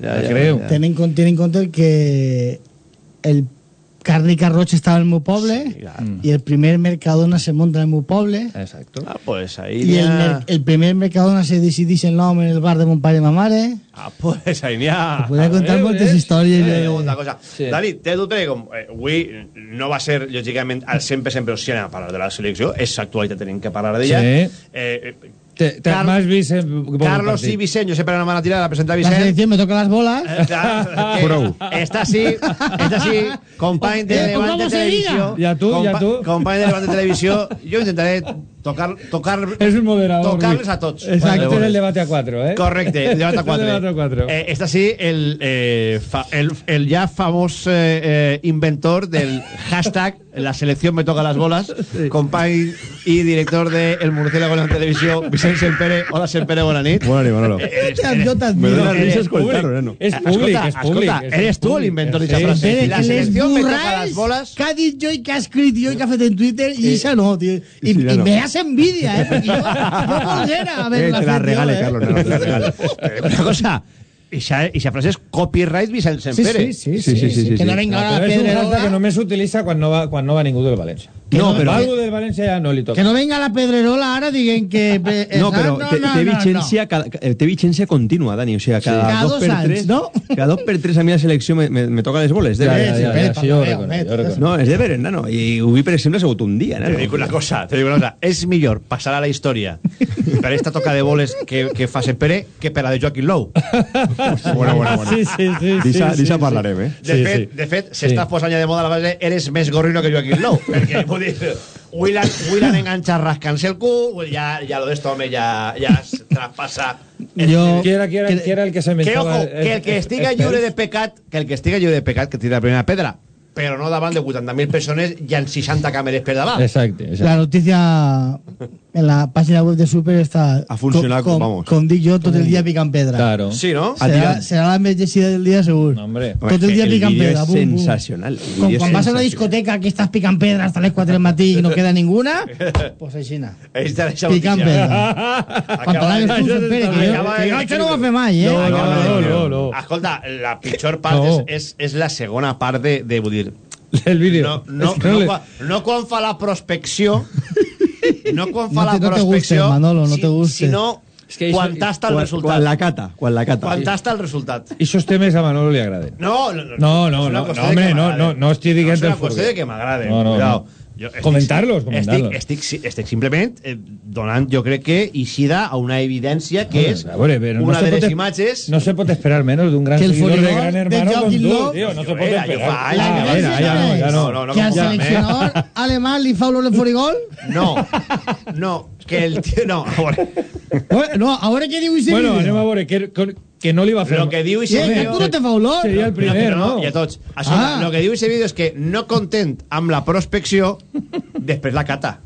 Ja, Ja, ja, creu. ja. Ten en compte, ten en compte que el Càrnica Roig estava al meu poble i el primer Mercadona se munta al meu poble Exacto. Ah, pues ahí i el, mer- el primer Mercadona se decideix el nom en el bar de mon pare i ma mare. Ah, pues ahí n'hi ha... Podria contar moltes històries. Eh, de- molta cosa. Sí. Dani, té dubte que com eh, avui no va ser, lògicament, al 100% però si anem a parlar de la selecció, és actualitat, tenim que parlar d'ella. Sí. Eh, eh, Te, te, Carl- M'has vist... eh, bon Carlos partit. i Vicent, jo sempre no van a tirar a presentar La Vicent. selecció me toca las bolas. Eh, que Prou. Està així, està així, company de Eh, Levante ¿cómo se Televisió. diga? I a tu, i a tu? Company de Levante Televisió. Jo intentaré tocar, tocar, És un moderador. tocar-les a tots. Exacte, Vale, és el debate a 4, eh? Correcte, el debat a 4. El debat a 4. Eh, està així el, eh, fa, el, el ja famós eh, eh, inventor del hashtag la selección me toca las bolas, company i director de El Murciélago en la televisió, Vicent Sempere. Hola, Sempere, bona nit. Bona nit, Manolo. Eres- Jo Me t'admiro. És Eh, públic, és públic. escolta, eres tu l'inventor Sí, d'aquesta frase. La selección me toca las bolas. que ha dit jo i que ha escrit jo i que ha fet en Twitter i això no, tio. I, Sí, i me hace envidia, eh? Perquè jo, jo volguera Eh, haver-la te la fet jo, regale, eh? Carlos, neno, te la regale. Eh, Una cosa, ixa, ixa frase és copyright Vicent Sí, Sempere. sí, sí, Sí, sí, sí, sí, Que no sí. venga No, ahora la però és un hashtag que pedrerola. només s'utilitza quan, no va, quan no va ningú del València. No, però- Algú del València ja no li toca. Que no venga la pedrerola ara diguen que... eh, No, però no, no, té, no, vigència, cada, eh, té vigència contínua, Dani. O sigui, cada, Cada dos, dos per anys, tres, no? Cada dos per tres a mi la selecció me, me, me toca les boles. De Ja, ja, ja, ja, sí, jo reconec. No, és de veres, nano. I avui, per exemple, ha sigut un dia, Te dic una cosa, te dic una cosa. És millor passar a la història per esta toca de boles que, que fa Sempere que per la de Joaquim Lou. Bueno, bueno, bueno. Sí, sí, sí. D'issa sí, d'issa sí, parlarem, eh? De Sí, fet, sí. de fet Sí. s'està posant ja de moda la base eres més gorrino que Joaquim Lou. perquè, vull dir, avui l'han enganxat rascant-se el cul, ja, ja lo d'esto, home, ja, ja es traspassa... Jo- Qui era, qui era, qui era el que se Que, inventava... ojo, que el que estiga lliure de pecat, que el que estiga lliure de pecat, que tira la primera pedra, però no davant de 80.000 persones i amb 60 càmeres per davant. Exacte, exacte. La noticia en la página web de Super está... Ha funcionado, con, vamos. Con dic jo tot el dia picant pedra. Claro. Sí, no? Serà, serà la més llegida del dia, segur. No, hombre. Tot el dia el picant vídeo pedra, és bum, bum. sensacional. El Com quan vas a una discoteca que estàs picant pedra hasta les 4 del matí i no queda ninguna, pues així na. Picant notícia. pedra. Quan tu, està que jo, Acaba que de- jo això no ho va fer mai, eh? No, no, Acaba de- no, no, no. Escolta, la pitjor part No. és, és, és la segona part de, de vull dir, El vídeo. no, no, que no, le- quan, no quan fa la prospecció, no quan fa No la no te prospecció, guste, Manolo, no si- te guste. sinó És que quan tasta el Quan, resultat. quan la cata, quan la cata. Quan tasta el resultat. I esos temes a Manolo li agraden. No, no, no. No, no, no, no, no, m'agraden. no, no estic dient No és una qüestió de que m'agraden. No, no, cuidao. no. Jo estic- Comentar-los, comentar-los. Estic, estic, estic simplement eh, donant, jo crec que, eixida a una evidència que és A veure, però no una se de pot les es- imatges... No se pot esperar menos de un gran Que el seguidor de Gran de Hermano Joaquim tú, Lowe- tío. No se pot era, esperar. fa anys Ah, ja no, ja no. no, no, que al com- seleccionador alemán li fa olor de forigol? No, no, que el tio... No, a veure, no, a veure què diu ese Bueno, anem a veure, que, que no li va fer... lo que diu ese vídeo... tu no te fa olor. Seria el primer, però no? I a tots. Això, Ah. lo que diu ese vídeo és que no content amb la prospecció, després la cata.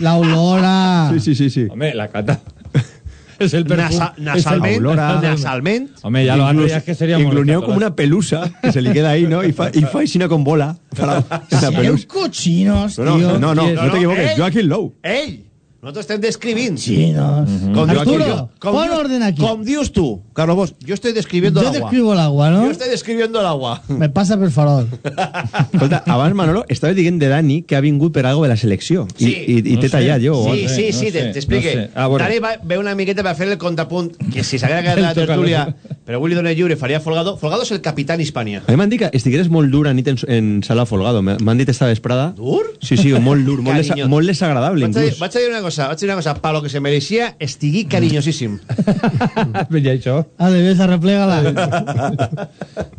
La olor a... Sí, sí, sí, sí. Home, la cata. és el perfum. Nasa, nasalment, olora. nasalment, Home, ja lo ja és que seria molt Inclunió escatolós. com una pelusa que se li queda ahí, ¿no? Y fa, y fa aixina con bola. Fa la, la Sigueu pelusa. cochinos, No, tío. no, no, no, Sí, no, no, te equivoques. ell. Joaquín Lowe. ell, nosaltres estem descrivint. Chinos. Com diu Arturo, aquello. Com pon dius- orden aquí. Com dius tu, Carlos Bosch, yo estoy describiendo Yo el agua. describo el agua, ¿no? Yo estoy describiendo el agua. Me pasa per farol. Escolta, abans, Manolo, estava dient de Dani que ha vingut per algo de la selecció. I, Sí. i, i No t'he tallat jo. Sí, no sí, sí, no te- sé, t'explique. no sé. Ah, bueno. Dani va, ve una miqueta per fer el contrapunt, que si s'haguera quedat la tertúlia, però avui li dona lliure, faria Folgado. Folgado és el capitán Hispània. A mi m'han dit que estigueres molt dur a nit en, en sala Folgado. M'han dit esta vesprada. Dur? Sí, sí, molt dur, molt, desa, molt desagradable, Vaig a, dir, inclús. vaig a dir una cosa, vaig a dir una cosa, pa lo que se mereixia, estigui carinyosíssim. Ja això. Ah, de vez arreplégala.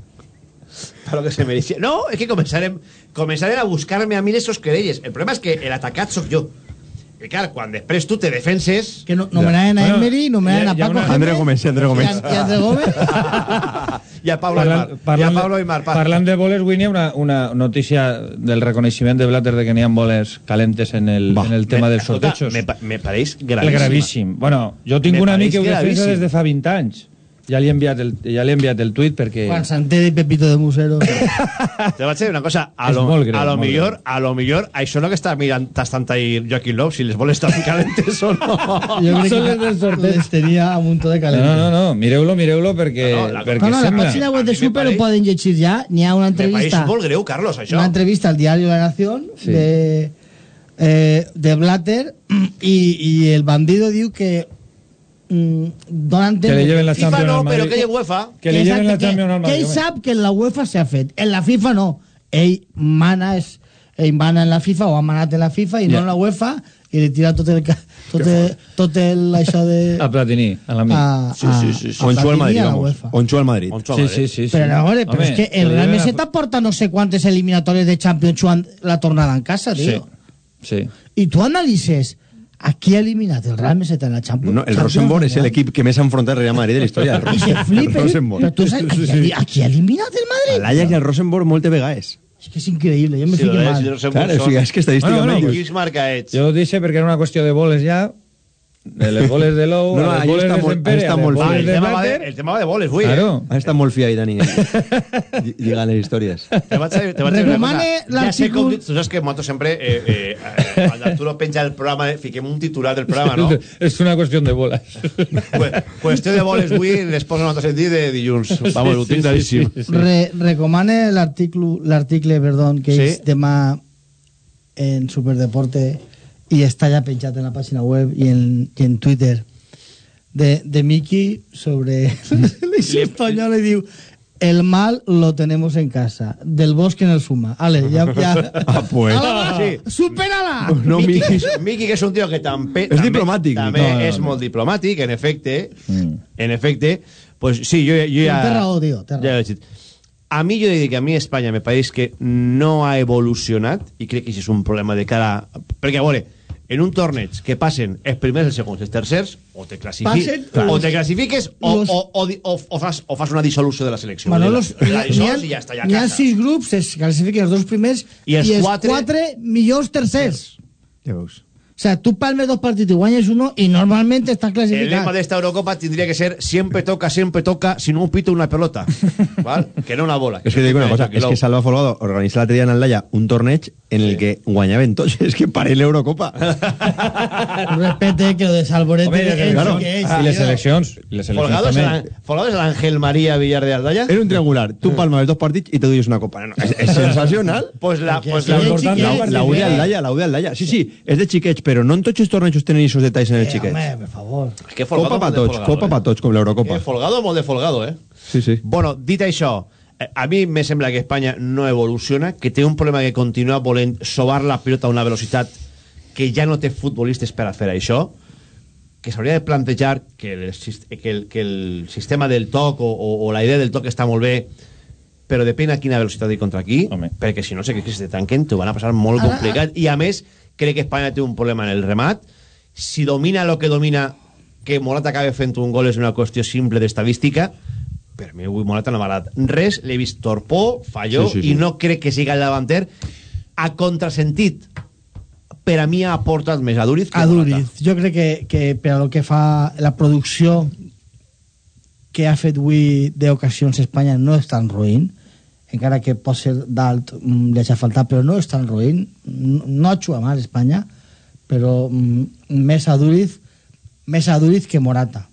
Pa lo que se mereixia. No, és que començarem, començarem a buscar-me a mi les querelles. El problema és que l'atacat sóc jo. I clar, quan després tu te defenses... Que no, nomenaven a Bueno, Emery, nomenaven a hi ha Paco una- Gémez. André Gómez, André Gómez. I a- i a André Gómez. I a Pablo Aymar. I a Pablo Aymar. pa. parlant de boles, avui n'hi ha una, una notícia del reconeixement de Blatter de que n'hi ha boles calentes en el, Va, en el tema Me- dels sortejos. Me, me pareix El gravíssima. gravíssim. Bueno, jo tinc Me un amic que ho defensa gravíssim. des de fa 20 anys. Ja li he enviat el, ja li he enviat el tuit perquè... Juan Santero y Pepito de Musero. Te vaig dir una cosa, a lo, greu, a lo millor, a lo millor, això no que està mirant tastant ahí Joaquín Love, si les boles estan calentes o no. Les del que sorteo. les tenía a un montón de No, calent. no, no, no, mireu-lo, mireu-lo perquè, No, no, la- perquè No, no, la sembla... página web de me Super lo parece- pueden llegir ya. Ni a una Me pareix entrevista. molt greu, Carlos, això. Una entrevista al diario La Nación Sí. de, eh, de Blatter y, y el bandido diu que mm, donan Que le lleven la FIFA Champions no, al però que hi ha UEFA. Que li lleven la Champions al que Madrid. ell home. sap que en la UEFA s'ha fet. En la FIFA no. Ell mana, és, ell mana en la FIFA o ha manat en la FIFA i no Ja. en la UEFA i li tira tot el, tot el, tot el això de... A Platini, a l'amic. a, Sí, a- sí, sí. sí. a Onchu al Platini Madrid, i a la vamos. UEFA. Onchu al Madrid. Sí, sí, sí. sí. Pero ahora, pero Home, es que que el li Real Meseta porta no sé cuántas eliminatorias de Champions Juan la tornada en casa, Sí, tío. sí. Y tú analices a qui ha eliminat el Real Meseta en la Champions. No, el Rosenborg és l'equip que més ha enfrontat el Real Madrid de la història. El Y se flipen. El Rosenborg. Pero tú sabes, ¿a qui, a qui ha eliminat el Madrid? L'Ajax i el Rosenborg moltes vegades. Es que es increíble, yo me Sí, fiqué mal. si no sé Clar, molt o sigui, és que estadísticament... Bueno, bueno, dius, equips marcaets. Jo ho deixe perquè era una qüestió de boles ja, de les boles de l'ou, No, no, les boles està de molt- Sempere, a les boles el, de tema va de, Blatter... el tema va de boles, avui, Claro. Ha estat molt fi ahí, Dani. Lli- Lligant les històries. eh? Te vaig a, te vaig a dir una cosa. Ja sé com... Tu saps que nosaltres sempre... Eh, eh, eh, quan Arturo penja el programa, eh, fiquem un titular del programa, no? És una qüestió de boles. Qüe- Qüestió de boles avui les posa en altre sentit de dilluns. Vamos, ho tinc claríssim. Re, recomane l'article, l'article, perdón, que Sí. es demà en Superdeporte y está ya penjat en la página web y en, y en Twitter de, de Miki sobre la selecció espanyola y diu el mal lo tenemos en casa del bosque en el suma ale, ya, ya. Ah, pues. Ala, Sí. supérala No, Miki, Miki. Que és un tio que també... És diplomàtic, També Miki. No, no, és no. molt diplomàtic, en efecte. Mm. En efecte, pues sí, jo, jo ja... Té raó, tio, té raó. Ja. A mi jo dir que a mi Espanya me pareix que no ha evolucionat i crec que això és un problema de cara... Perquè, a veure, en un torneig que passen els primers, els segons, els tercers, o te, classifi... Passen o los- te classifiques o, los- o, o, o, o, fas, o fas una dissolució de la selecció. Manolo, la, la dissols i ja està, ja a n'hi ha sis grups, es classifiquen els dos primers I els els quatre- quatre millors tercers. Ja veus. O sea, tú palmes dos partidos y guanyes uno y normalmente estás El clasificado. lema de esta Eurocopa tendría que ser siempre toca, siempre toca, si no un pito una pelota. ¿Vale? Que no una bola. És que te dic una cosa, és que Salva Folgado organitza l'altre dia en Aldaia un torneig en el que guanyaven tots, és que pare l'Eurocopa. Respete que lo de Salvorete les es lo que es, les eleccions Folgado es, el, Folgado es el Ángel María Villar de Aldaya. Era un triangular. Tu palmes els dos partits i te duis una copa. No, és sensacional. Pues la, pues la, sí, la, sí, La, sí. la U de Aldaya, la U de Aldaya. Sí, és però no en tots els tornejos tenen aquests detalls en els Eh, xiquets. home, per favor. Es que Folgado Copa pa tots, Folgado, copa eh? pa tots, com l'Eurocopa. Eh, Folgado molt de Folgado, eh? Sí, sí. Bueno, dit això, eh, a mi me sembla que Espanya no evoluciona, que té un problema que continua volent sobar la pilota a una velocitat que ja no té futbolistes per a fer això, que s'hauria de plantejar que el, que, el, que el sistema del toc o, o, o la idea del toc està molt bé, però depèn a quina velocitat i contra qui, Home. perquè si no sé que si te tanquen t'ho van a passar molt Ara- complicat, i a més crec que Espanya té un problema en el remat, si domina el que domina, que Morata acabe fent un gol és una qüestió simple d'estadística, per mi avui Morata no m'ha agradat res, l'he vist torpor, falló, Sí, sí, sí. i no crec que siga el davanter a contrasentit per a mi ha aportat més a Duriz que A. Duriz. Jo crec que, que per a lo que fa la producció que ha fet avui d'ocasions Espanya no és tan ruïn, encara que pot ser d'alt, mm, ha faltar, però no és tan ruïn. No, juga mal Espanya, però mm, més a Duriz, més a Duriz que Morata.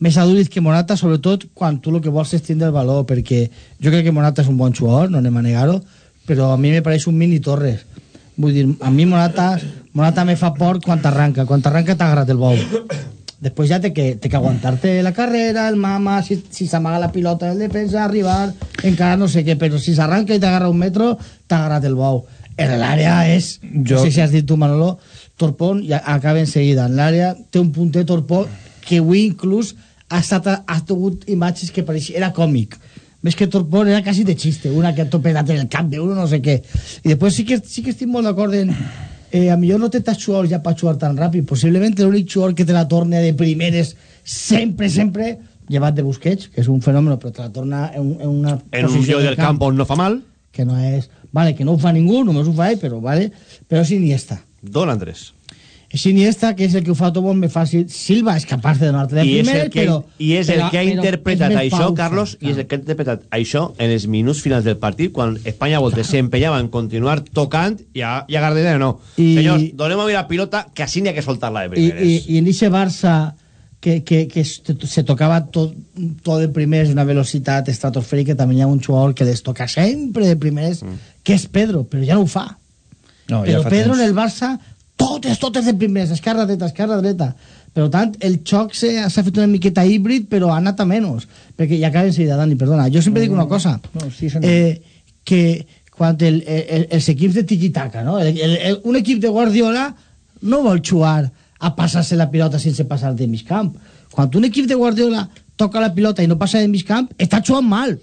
Més a Duriz que Morata, sobretot quan tu el que vols és tindre el valor, perquè jo crec que Morata és un bon jugador, no anem a negar-ho, però a mi me pareix un mini Torres. Vull dir, a mi Morata, Morata me fa por quan t'arranca. Quan t'arranca agarrat el bou. Després ja té que, té que aguantar-te la carrera, el mama, si, si s'amaga la pilota del defensa, arribar, encara no sé què, però si s'arranca i t'agarra un metro, t'ha agarrat el bou. En l'àrea és, jo... no sé si has dit tu, Manolo, Torpón i acaba enseguida. En l'àrea té un punter Torpó que avui inclús ha, estat, ha tingut imatges que pareixia, era còmic. Ves que Torpón era quasi de xiste, una que ha topedat en el cap de uno, no sé què. I després sí que, sí que estic molt d'acord en... Eh, a millor no té jugadors ja per jugar tan ràpid. Possiblement l'únic jugador que te la torna de primeres sempre, sempre, llevat de Busquets, que és un fenomen, però te la torna en, en una En un lloc del camp on no fa mal, que no és... Vale, que no ho fa ningú, només ho fa ell, però, vale, però sí Iniesta. Don Andrés. És Iniesta, que és el que ho fa tot molt més fàcil. Silva és capaç de donar-te de I és primer, el que, però... i és el que ha però interpretat això, pausa. Carlos, i és el que ha interpretat això en els minuts finals del partit, quan Espanya a voltes s'empenyava en continuar tocant i a, i a Gardiner no. I- Senyors, donem a la pilota, que així n'hi ha que soltar-la de I, primeres. i, i en ese Barça que, que, que se tocava tot, tot de primers una velocitat estratosfèrica també hi ha un jugador que les toca sempre de primers Mm. que és Pedro, però ja no ho fa No, ja però fa Pedro temps. en el Barça totes, totes de primers, esquerra, dreta, esquerra, dreta per tant, el xoc s'ha fet una miqueta híbrid, però ha anat a menys perquè ja acaba enseguida, Dani, perdona jo sempre dic una cosa No, sí, senyor. eh, que quan el, el, els equips de tiki-taka no? el, el, el, un equip de Guardiola no vol jugar a passar-se la pilota sense passar de mig camp quan un equip de Guardiola toca la pilota i no passa de mig camp, està jugant mal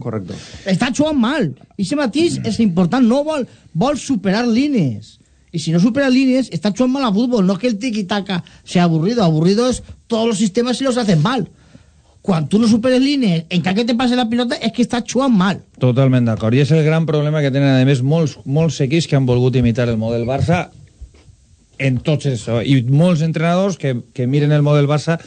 Correcto. està jugant mal i aquest matís és important no vol, vol superar línies y si no supera líneas está jugant mal a fútbol no que el tiki-taka sea aburrido aburrido es todos los sistemas si los hacen mal quan tu no superes línies en que te pase la pilota és que està jugant mal Totalment d'acord. I és el gran problema que tenen, a més, molts, molts equips que han volgut imitar el model Barça en tots això. I molts entrenadors que, que miren el model Barça...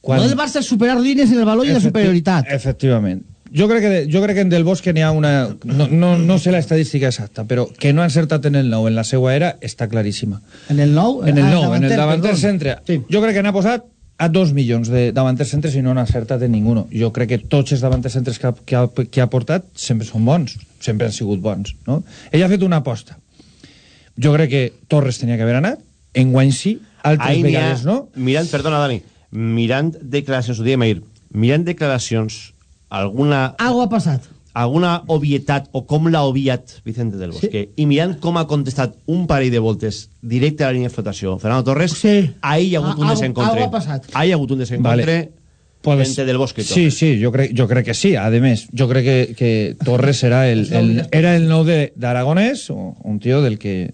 quan... no del Barça és superar línies en el valor i la Efecti- superioritat Efectivament. Jo crec, que, jo crec que en Del Bosque n'hi ha una... No, no, no sé l'estadística exacta, però que no ha encertat en el nou en la seva era està claríssima. en el nou En el ah, nou, en el davanter centre. Jo crec que n'ha posat a dos milions de davanters centres i no n'ha encertat en ningú. Jo crec que tots els davanters centres que ha, que, ha, que ha portat sempre són bons, sempre han sigut bons. No? Ell ha fet una aposta. Jo crec que Torres tenia que haver anat, enguany sí, altres Ahí n'hi ha, vegades no. mirant, perdona Dani, mirant declaracions, ho diem ahir, mirant declaracions, alguna, algo ha passat alguna obvietat o com l'ha obviat Vicente del Bosque i mirant com ha contestat un parell de voltes directe a la línia de flotació Fernando Torres, Sí. ahí hi ha hagut Ah, un algo- desencontre. algo ha passat. Ahí hi ha hagut un desencontre Vale. Pues- entre del Bosque i Sí, Torres. sí, jo crec, jo crec que sí. A més, jo crec que, que Torres era el, el, era el nou de- d'Aragonès, un tio del que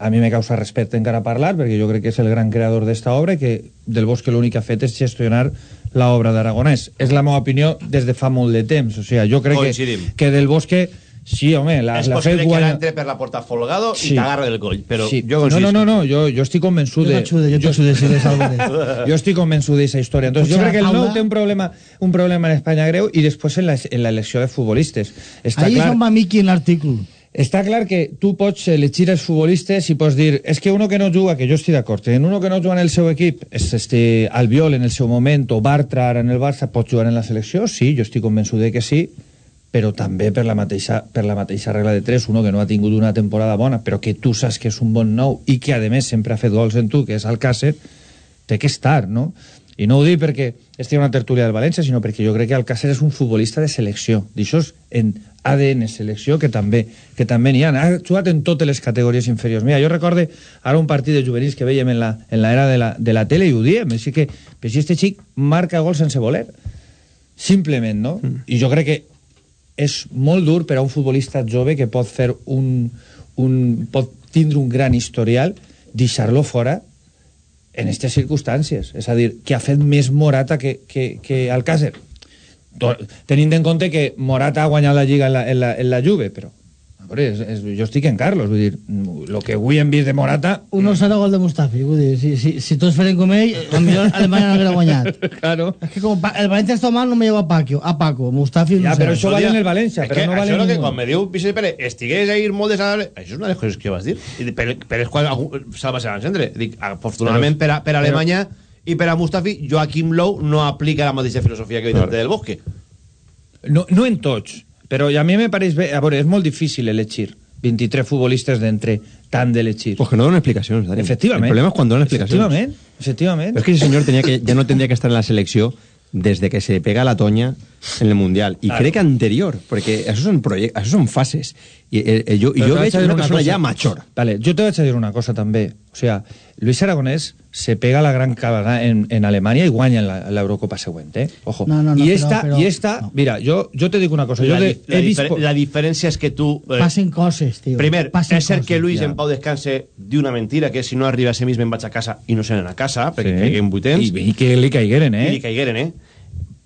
a mi me causa respecte encara parlar, perquè jo crec que és el gran creador d'esta obra i que Del Bosque l'únic que ha fet és gestionar l'obra d'Aragonès. És la meva opinió des de fa molt de temps. O sigui, jo crec Coincidim. que, que Del Bosque... Sí, home, la, és la possible fet que guanya... entre per la porta folgado Sí. i t'agarra del coll, però Sí. jo no, coincido. no, no, no, jo, jo estic convençut Jo de... t'ajude, jo t'ajude, si de- jo estic convençut d'aquesta història. Entonces, jo crec que el nou té un problema, un problema en Espanya greu i després en la, en la elecció de futbolistes. Està ahí és clar, on va Miki en l'article està clar que tu pots elegir els futbolistes i pots dir, és que uno que no juga, que jo estic d'acord, en uno que no juga en el seu equip, és este Albiol en el seu moment, o Bartra ara en el Barça, pot jugar en la selecció? Sí, jo estic convençut de que sí, però també per la mateixa, per la mateixa regla de 3, uno que no ha tingut una temporada bona, però que tu saps que és un bon nou i que, a més, sempre ha fet gols en tu, que és Alcácer, té que estar, no? I no ho dic perquè estigui una tertúlia del València, sinó perquè jo crec que Alcácer és un futbolista de selecció, d'això en ADN selecció, que també que també n'hi ha. Ha jugat en totes les categories inferiors. Mira, jo recorde ara un partit de juvenils que veiem en la, en la era de la, de la tele i ho diem, així que però si este xic marca gols sense voler. Simplement, no? Mm. I jo crec que és molt dur per a un futbolista jove que pot fer un, un pot tindre un gran historial deixar-lo fora en aquestes circumstàncies. És a dir, que ha fet més Morata que, que, que Alcácer. Tenint en compte que Morata ha guanyat la Lliga en la, en la, en la Juve, però a veure, és, és, jo estic en Carlos, vull dir, el que avui hem vist de Morata... 1-0 gol de Mustafi vull dir, si, si, si tots feren com ell potser Alemanya no hauria guanyat. Claro. és que com el València està mal no me llevo a Paco, a Paco Mustafi Ja, però això vale en el València, però que no vale això que quan me diu Vicente Pérez estigués ahir molt desagradable això és una de les coses que vas dir per, per les quals algú se'l va ser l'encendre dic, afortunadament per a, per a Alemanya i per a Mustafi Joaquim Low no aplica la mateixa filosofia que Vicente del Bosque No, no en tots, però a mi me pareix bé... A veure, és molt difícil elegir 23 futbolistes d'entre tant d'elegir. Pues que no donen explicacions, Dani. Efectivament. El problema es cuando donen explicacions. Efectivament, efectivament. Pero es que ese señor tenía que, ya no tendría que estar en la selección desde que se pega la toña en el Mundial. Y Claro. cree que anterior, porque esos son, esos son fases. Y, eh, yo, y Però yo a dir una una persona cosa. ya machor. Vale, jo te vaig a una cosa també. O sea, Luis Aragonès se pega la gran cagada en, en Alemanya i guanya en la- en l'Eurocopa següent, eh? Ojo. No, no, no, però- esta, però- i esta mira, jo, jo te dic una cosa. La, de, di- la, difer la diferència és que tu eh, passen coses tio Primer, passen és cert que Luis ja. en Pau Descanse diu una mentira, que si no arriba a ser mismo em vaig a casa i no se a casa, perquè caiguem vuitens. I, I que li caigueren, I li eh? caigueren, eh?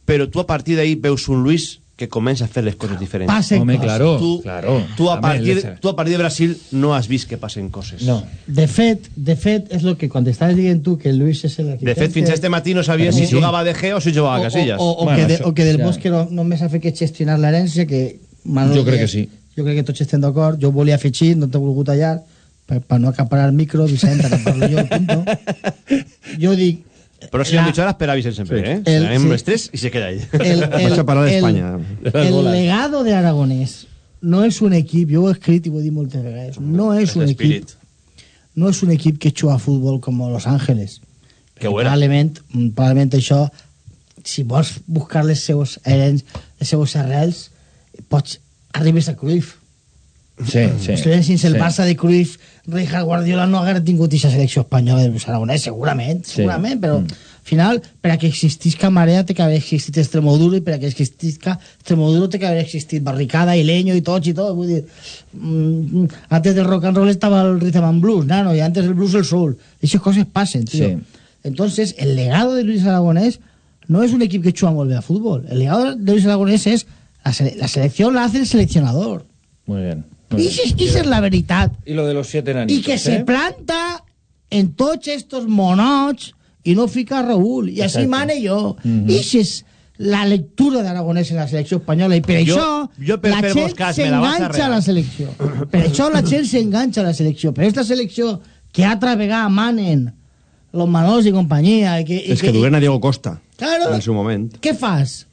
Però tu a partir d'ahí veus un Luis que comença a fer les coses diferents. Passen Home, coses. claro, tu, claro. tu, a partir, tu a partir de Brasil no has vist que passen coses. No. De fet, de fet, és el que quan estaves dient tu que Luis és el De arquitecte... fet, fins a este matí no sabia si jugava de G o si jugava a Casillas. O, o, o, Bueno, que, de, això, o que del ja. Bosque no, només ha fet que gestionar l'herència, que... Manolo Jo crec deia- que sí. Jo crec que tots estem d'acord. Jo volia afegir, no t'he volgut tallar, per, per no acaparar el micro, Vicent, ara parlo jo, punto. Jo dic... Pròxima la- mitja hora espera Vicent sempre, Sí. eh? El- Anem sí. les tres i se queda ahí. el, Vaig a parlar d'Espanya. El, legado de Aragonés no és un equip, jo ho he escrit i ho he dit moltes vegades, no és un equip no és un equip que juga a futbol com Los Ángeles. Que ho era. Probablement, probablement això, si vols buscar les seues herents, les seues arrels, pots arribes a Cruyff. Sí, sí. Sí, sense el sí. Barça de Cruyff, Rijal Guardiola no haguera tingut aquesta selecció espanyola de Aragonès, segurament, Sí. segurament, però Mm. al final, per a que existisca Marea té que haver existit Extremoduro i per a que existisca Extremoduro té que haver existit Barricada i Leño i tots i tot, vull dir mm, antes del rock and roll estava el rhythm and blues, nano, y antes del blues el soul esas cosas passen, tío Sí. entonces el legado de Luis Aragonés no es un equip que juga molt bé a fútbol el legado de Luis Aragonés es la, sele- la selección la hace el seleccionador Muy bien. Y bien. esa es la veritat Y lo de los siete enanitos, y que ¿eh? se planta en tots estos monots y no fica Raúl y así Exacto. mane jo Mhm. i esa és la lectura d'Aragonès en la selecció espanyola i per Jo- això jo per la fer gent vos cas me la vas s'enganxa a la selecció per això la gent s'enganxa a la selecció per esta selecció que altra vegada manen los Manols i companyia i que, i És que duguen a Diego Costa Claro. en el seu moment. què fas?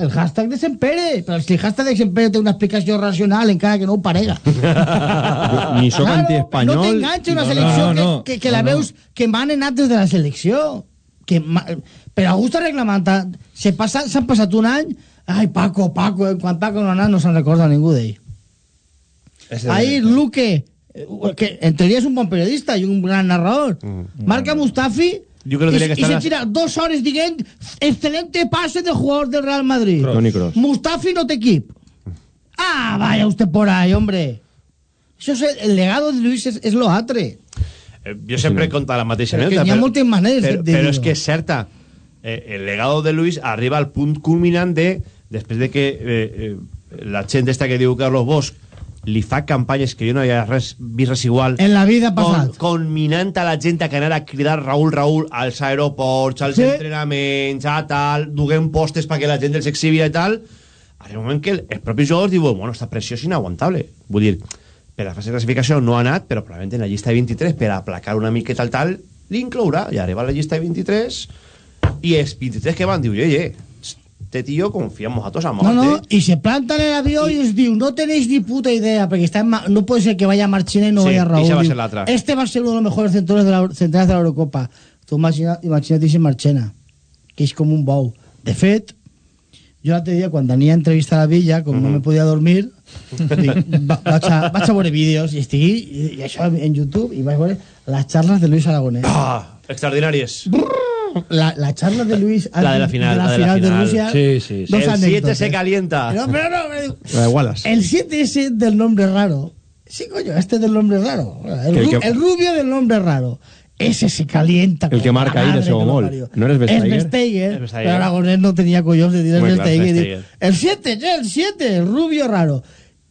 El hashtag de Sempere, però si el hashtag de Sempere té una explicació racional encara que no ho parega. Ni sóc Claro, antiespanyol. No t'enganxa una No, selecció no, no. que, que, que la No, no. veus que manen altres de la selecció. Que, ma- però algú està reclamant. Se passa- S'han passat un any... Ai, Paco, Paco, eh, quan Paco no ha anat no se'n recorda ningú d'ell. Ahí Luque, eh, que en teoría es un bon periodista y un gran narrador. Marca Mustafi Yo creo que que y estar se las- tira dos horas dient excelente pase del jugador del Real Madrid. Toni Kroos. Mustafi no te equip. Ah, vaya usted por ahí, hombre. Eso es el, el legado de Luis es, es lo atre. Eh, jo sempre he contat la mateixa Però anècdota, n'hi ha moltes maneres però, de però és que és certa eh, el legado de Luis arriba al punt culminant de després de que eh, eh, la gent esta que diu Carlos Bosch li fa campanyes que jo no havia res, vist res igual. En la vida ha con, passat. conminant a la gent a que anar a cridar Raúl Raúl als aeroports, als Sí. entrenaments a tal, duguem postes perquè la gent els exhibia i tal. Arriba un moment que el- els propis jugadors diuen bueno, esta pressió és inaguantable vull dir, per a fase de classificació no ha anat però probablement en la llista de 23 per aplacar una miqueta el tal l'inclourà. I arriba a la llista de 23 i els 23 que van diu oye, este tío confiamos a tots a No, muerte no, y se planta en el avión y, os digo, no tenéis ni puta idea, porque está en no puede ser que vaya Marchena y no Sí, vaya Raúl. va a la. Este va a ser uno de los mejores centrales de la, centrales de la Eurocopa. Tú imagínate si Marchena, que es como un bou. De fet, jo l'altre dia, quan tenia entrevista a la Villa, com no me podia dormir, dic, va, vaig, a, vaig a veure vídeos i estigui, i, i això en YouTube, i vaig veure les xarles de Luis Aragonès. ah, extraordinàries La, la charla de Luis La de la final, de la la de la final de, final. Rusia. Sí, sí, sí. dos el 7 anécdotas. se calienta No, pero no, pero- La de Wallace. el 7 ese del nombre raro. Sí, coño, este del nombre raro. El, el ru- que- el rubio del nombre raro. Ese se calienta. El que marca ahí que lo gol. ¿No eres Vestager? Es Vestager, Es Vestager. pero Aragonés no tenía collons de decir Vestager. El 7, ya, el 7, el rubio raro.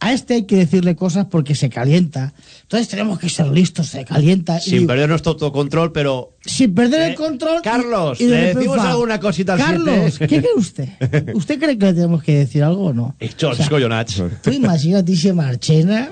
A este hay que decirle cosas porque se calienta. Entonces tenemos que ser listos, se calienta. y sin digo, perder nuestro autocontrol pero sin perder el Eh, control. y- Carlos, y de ¿le repente decimos alguna cosita al Carlos, siete? ¿qué cree usted? ¿Usted cree que le tenemos que decir algo o no? Hechos, collonats. Tú imagínate ese Marchena.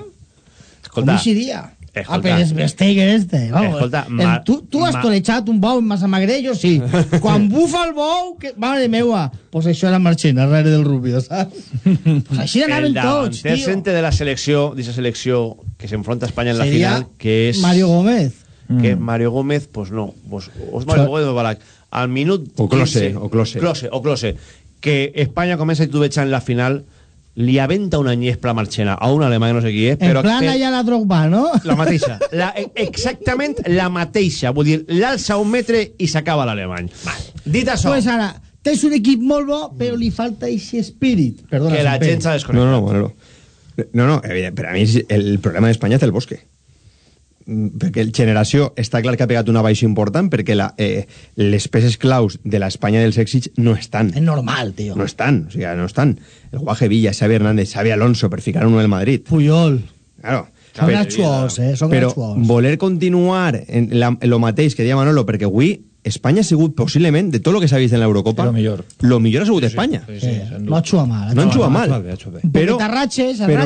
¿Cómo sería? Escolta. Ah, pero es Vestager este. Vamos, Escolta, el- ma- tu, tu has ma- un bou en Massamagrello, sí. Quan bufa el bou, que, mare meua, pues això era Marchena, darrere del Rubio, saps? Pues així el anaven tots, tio. centre de la selecció d'esa selecció que s'enfronta a Espanya en la Seria final que és Mario Gómez. que Mario Gómez pues no pues, o és Mario Gómez o Balak al minut O Klose, 15, o Klose. Klose o Klose que Espanya comença i tu veig en la final li aventa una nyespla a Marchena a un alemany no sé qui és En però plan que- allà la Drogba, no? la mateixa la, e- exactament la mateixa vull dir, l'alça un metre i s'acaba l'alemany dit això Pues ara, tens un equip molt bo, però li falta aquest espírit. Perdona, que la gent s'ha No, desconnectat no, bueno, no. No, no, evident, per a mi el problema d'Espanya és el bosque. Perquè el generació està clar que ha pegat una baixa important perquè la, eh, les peces claus de l'Espanya dels èxits no estan. És normal, tio. No estan, o sigui, no estan. El Guaje Villa, Xavi Hernández, Xavi Alonso, per ficar uno del Madrid. Puyol. Claro. Són gratuós, eh? Són però gratuós. voler continuar en, la, en lo mateix que deia Manolo, perquè avui Espanya ha sigut possiblement, de tot el que s'ha vist en l'Eurocopa, lo millor. Lo millor ha sigut Espanya. Sí, no ha xuat mal. No han xuat mal. Un Però, però,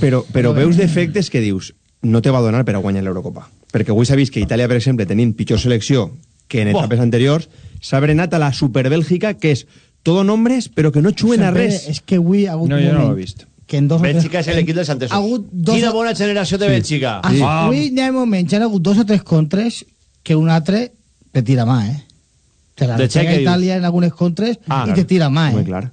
però... però, veus defectes que dius no te va donar per a guanyar l'Eurocopa. Perquè avui s'ha vist que Itàlia, per exemple, tenint pitjor selecció que en Buah. etapes anteriors, s'ha berenat a la Superbèlgica, que és todo nombres, però que no xuen a res. És que avui ha hagut No, un jo no moment l'he vist. Que en dos Bèlgica tres- és l'equip dels antesos. Ha hagut dos Quina o- bona generació de Bèlgica. Ah, Avui n'hi ha moments, hi ha hagut dos o tres contres que un altre te tira mà, eh? Te la De Itàlia en algunes contres Ah, i te tira mà, eh? Muy clar.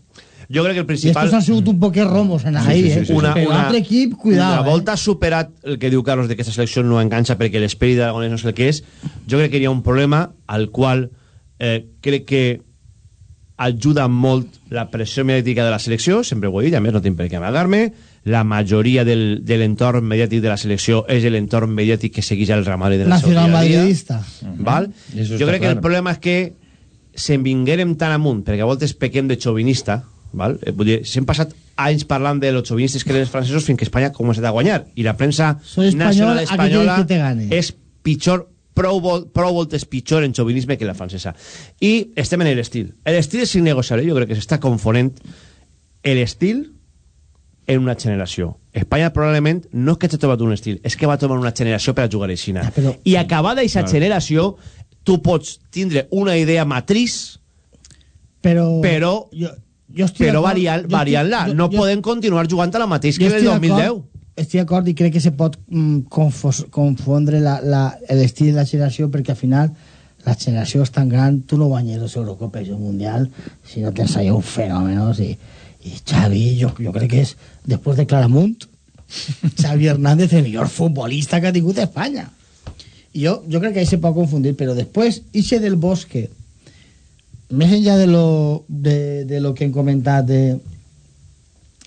Jo crec que el I principal... estos han sigut un poquet romos en ahí, eh? Una, Però una, l'altre equip, cuidado, una eh? volta superat el que diu Carlos de que aquesta selecció no enganxa perquè l'esperit d'Aragonès no sé el que és, jo crec que hi ha un problema al qual eh, crec que ajuda molt la pressió mediàtica de la selecció, sempre ho he dit, a més no tinc per què amagar-me, la majoria del, de l'entorn mediàtic de la selecció és l'entorn mediàtic que segueix el Real Madrid en el seu Nacional dia a dia. madridista. Val? I això Jo crec que el clar. problema és que se'n vinguérem tan amunt, perquè a voltes pequem de xovinista, val? Eh, vull dir, s'hem passat anys parlant de los xovinistes que eren els francesos fins que Espanya ha començat a guanyar. I la premsa Soy nacional ¿a espanyola és pitjor, prou, vol, prou voltes pitjor en xovinisme que la francesa. I estem en l'estil. L'estil és innegociable, jo crec que s'està confonent l'estil en una generació. Espanya probablement no és que hagi trobat un estil, és que va trobar una generació per a jugar així. Ah, però- I acabada aquesta Clar. generació, tu pots tindre una idea matriz, Però... però, jo, però variant- Jo variant-la. jo- No jo- podem continuar jugant a la mateix que el estic 2010. d'acord- Estic d'acord i crec que se pot mm, confos, confondre l'estil de la generació perquè al final la generació és tan gran, tu no guanyes dos Eurocopes i un Mundial si no tens allà un fenòmenos i, i Xavi, jo, jo crec que és després de Claramunt Xavi Hernández el millor futbolista que ha tingut Espanya i jo, jo crec que ahí se pot confundir però després, ixe del Bosque més enllà de lo, de, de lo que hem comentat de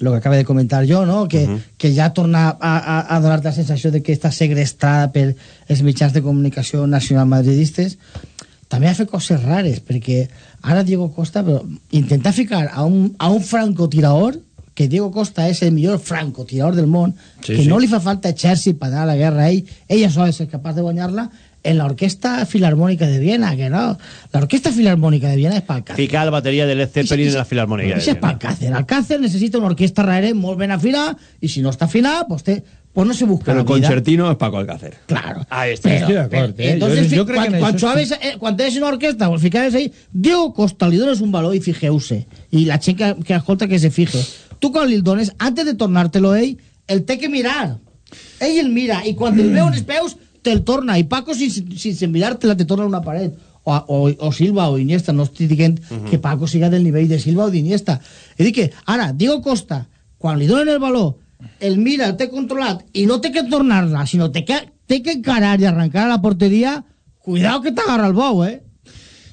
lo que acaba de comentar jo, no? que, uh -huh. que ja torna a, a, a donar la sensació de que està segrestada per els mitjans de comunicació nacional madridistes també ha fet coses rares perquè ara Diego Costa però, intenta ficar a un, a un francotirador que Diego Costa és el millor francotirador del món Sí, que sí. no li fa falta exèrcit per anar a la guerra a ell ella sola és capaç de guanyar-la en l'Orquesta Filarmònica de Viena que no, l'Orquesta Filarmònica de Viena és pel cas Ficar la bateria de Led Zeppelin en la Filarmònica. Això és per Alcácer. Alcácer necessita una orquestra darrere molt ben afinada i si no està afinada, pues, té, pues no se busca Però la el vida. concertino és Paco Alcácer. Claro. Ahí está. Però, Estoy d'acord, però, eh? entonces, Jo- jo fi- crec que quan, en quan, això suaves, eh, quan tens una orquestra, pues ficaves ahí, Diego Costa, li dones un valor i fijeu-se. I la gent que, que escolta que se fije. Tu quan li el dones, antes de tornar-te-lo ell, el té que mirar. Ell el mira, i quan el veu en els peus, te'l torna. I Paco, sin, sin, sin mirar-te-la, te torna una paret. O, o, o Silva o Iniesta, no estic dient uh -huh. que Paco siga del nivell de Silva o d'Iniesta. És dir que, ara, Diego Costa, quan li donen el valor, el mira, el té controlat, i no té que tornar-la, sinó té que, té que encarar i arrencar a la porteria, cuidao que t'agarra el bou, eh?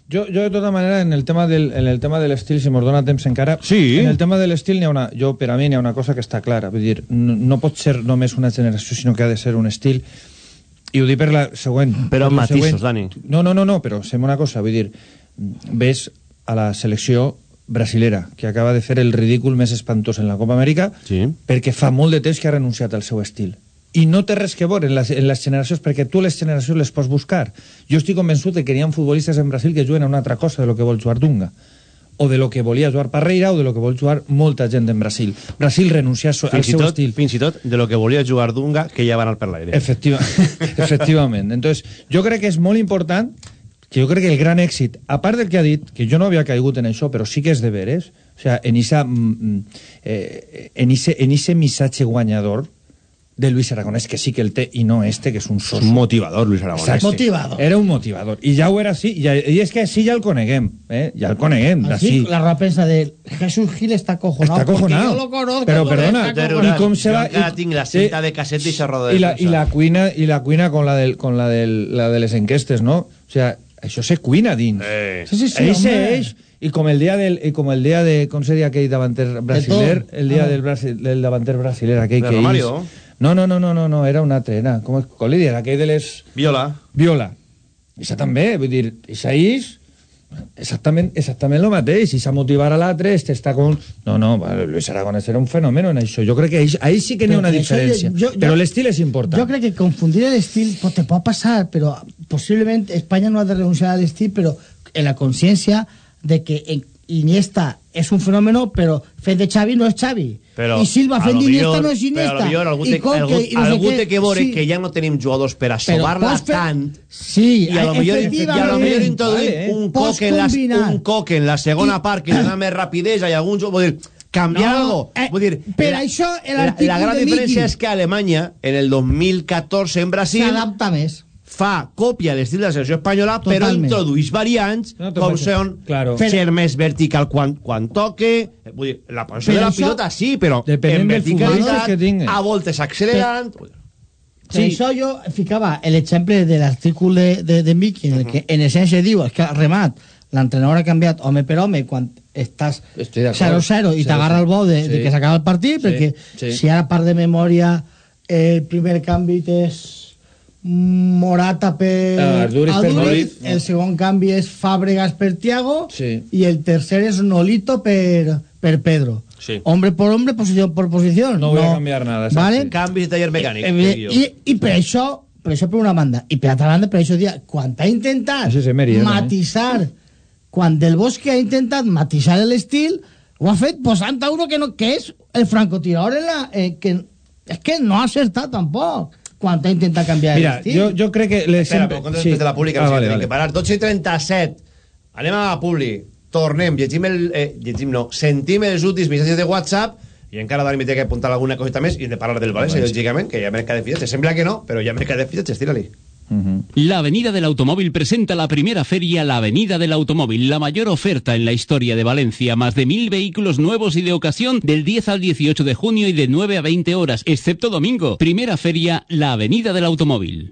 Jo, jo de tota manera, en el tema del, en el tema de l'estil, si mos dona temps encara... Sí. En el tema de l'estil, una... Jo, per a mi, n'hi ha una cosa que està clara. Vull dir, no, no pot ser només una generació, sinó que ha de ser un estil. I ho dic per la següent. Però per amb matisos, següent. Dani. No, no, no, no, però sembla una cosa. Vull dir, ves a la selecció brasilera, que acaba de fer el ridícul més espantós en la Copa Amèrica, sí. perquè fa molt de temps que ha renunciat al seu estil. I no té res que veure en les, en les generacions, perquè tu les generacions les pots buscar. Jo estic convençut de que hi ha futbolistes en Brasil que juguen a una altra cosa de lo que vol jugar Dunga o de lo que volia jugar Parreira o de lo que vol jugar molta gent en Brasil. Brasil renuncia al Fins i, seu tot, estil. fins i tot de lo que volia jugar Dunga, que ja va anar per l'aire. Efectiva, efectivament. Entonces, jo crec que és molt important que jo crec que el gran èxit, a part del que ha dit, que jo no havia caigut en això, però sí que és de veres, o sea, en esa, mm, eh, en ese, en ese missatge guanyador de Luis Aragonès, que sí que el té, i no este, que és un sos. Un motivador, Luis Aragonès. Exacte. Motivador. Era un motivador. I ja ho era així, i, ja, i és que així ja el coneguem, eh? ja el coneguem, Así, així. la rapensa de Jesús Gil está acojonado. Está Yo lo conozco. Pero perdona, ¿y com se va- tinc la cinta de cassette i xerro de I la, i la cuina i la cuina con la del, con la del, la de les enquestes, no? O sea, això se cuina dins. Eh. Sí, sí, sí, Ell se home. eix i com el dia del i com el dia de com seria aquell davanter brasiler, el dia Ah. del, Brasil, del davanter brasiler aquell De que Romario. No, no, no, no, no, no era un altre, era... Com és? Colidi, era aquell de les... Viola. Viola. Això també, vull dir, això és exactament, exactament el mateix. Si s'ha motivat a l'altre, este està con... No, no, Luis Aragonès era un fenomen en això. Jo crec que ahí, ahí sí que n'hi ha una Però diferència. jo- jo- però l'estil és important. Yo creo que confundir el estilo pues, te puede pasar, pero posiblemente España no ha de renunciar al estilo, pero en la conciencia de que en- Iniesta es un fenómeno, pero Fede Xavi no es Xavi. Però y Silva a Fede lo Iniesta millor- no es Iniesta. Però algú té, Coque algú, y no sé algú té que veure Sí. que ja no tenim jugadors per a Però sobar-la pots fer- tant Sí, i a lo millor, i a lo millor introduir Vale, eh. un, coc en la, un coc en la segona part que dona més rapidesa i algun jugador, canviar No, algo. eh, vull dir, per la, això el la, la gran de diferència és que Alemanya, en el 2014 en Brasil, S'adapta més. Fa còpia a l'estil de la selecció espanyola, però Totalment. introdueix variants No com són Claro. ser més vertical quan, quan toque, eh, vull dir, la posició Però de la això- pilota sí, però en verticalitat, a voltes accelerant... Per això jo ficava l'exemple de l'article de, de, de Miki, en el que en essència diu és que remat, l'entrenador ha canviat home per home quan estàs Estic d'acord. 0-0 i Sí, t'agarra sí. el bo de, de Sí. que s'acaba el partit, Sí, perquè sí. si ara part de memòria el primer canvi és Morata per Ah, Arduris per Nolito. el segon canvi és Fàbregas per Tiago Sí. i el tercer és Nolito per, per Pedro. Sí. Hombre por hombre, posición por posición. No voy a cambiar nada. ¿Vale? Canvis de taller mecànic. Eh, jo. i, i per això per això per una banda i per altra banda per això dia quan ha intentat és Emery, eh, matisar quan Del Bosque ha intentat matisar l'estil ho ha fet posant a uno que, no, que és el francotirador en la, eh, que és que no ha acertat tampoc quan ha intentat canviar Mira, l'estil jo, jo crec que... Les Espera, però comptes sí. de la pública, ah, vale, vale, que parar. 12 i 37. Anem a Publi. Tornem, llegim el... Eh, llegim no, sentim els últims missatges de WhatsApp i encara Dani m'he de apuntar alguna coseta més i hem de parlar del València, lògicament, que hi ha mercat de fitxatges. Sembla que no, però hi ha mercat de fitxatges, tira-li. La Avenida del Automóvil presenta la primera feria La Avenida del Automóvil, la mayor oferta en la historia de Valencia. Más de mil vehículos nuevos y de ocasión del 10 al 18 de junio y de 9 a 20 horas, excepto domingo. Primera feria La Avenida del Automóvil.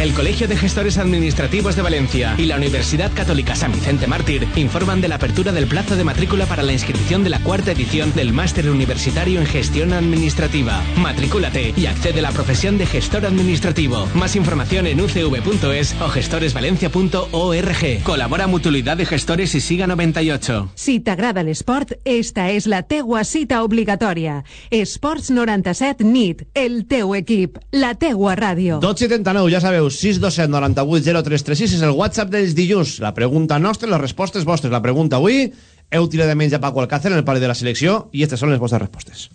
El Colegio de Gestores Administrativos de Valencia y la Universidad Católica San Vicente Mártir informan de la apertura del plazo de matrícula para la inscripción de la cuarta edición del Máster Universitario en Gestión Administrativa. Matricúlate y accede a la profesión de gestor administrativo. Más información en ucv.es o gestoresvalencia.org. Colabora Mutualidad de Gestores y Siga 98. Si t'agrada l'esport, esta és la teua cita obligatòria. Esports 97 NIT, el teu equip, la teua ràdio. 12 i 39, ja sabeu, 627 98 0336 és el WhatsApp dels dilluns. La pregunta nostra, les respostes vostres. La pregunta avui, heu tirat de menys a Paco Alcácer en el pare de la selecció i aquestes són les vostres respostes.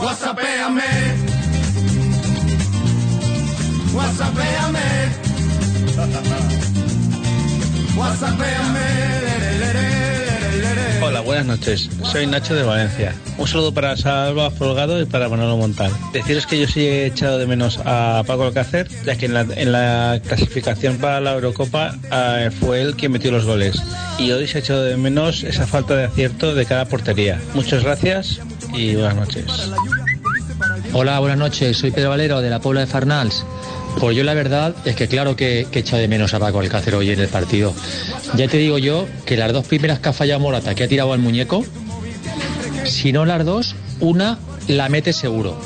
Whatsappéame. Whatsappéame. Whatsappéame. Buenas noches. Soy Nacho de Valencia. Un saludo para Salva Folgado y para Manolo Montal. Deciros que yo sí he echado de menos a Paco Alcácer, ya que en la, en la clasificación para la Eurocopa eh, fue él quien metió los goles. Y hoy se ha echado de menos esa falta de acierto de cada portería. Muchas gracias y buenas noches. Hola, buenas noches. Soy Pedro Valero de la Puebla de Farnals. Pues yo la verdad es que claro que, que he echado de menos a Paco Alcácer hoy en el partido. Ya te digo yo que las dos primeras que ha fallado Morata, que ha tirado al muñeco, si no las dos, una la mete seguro.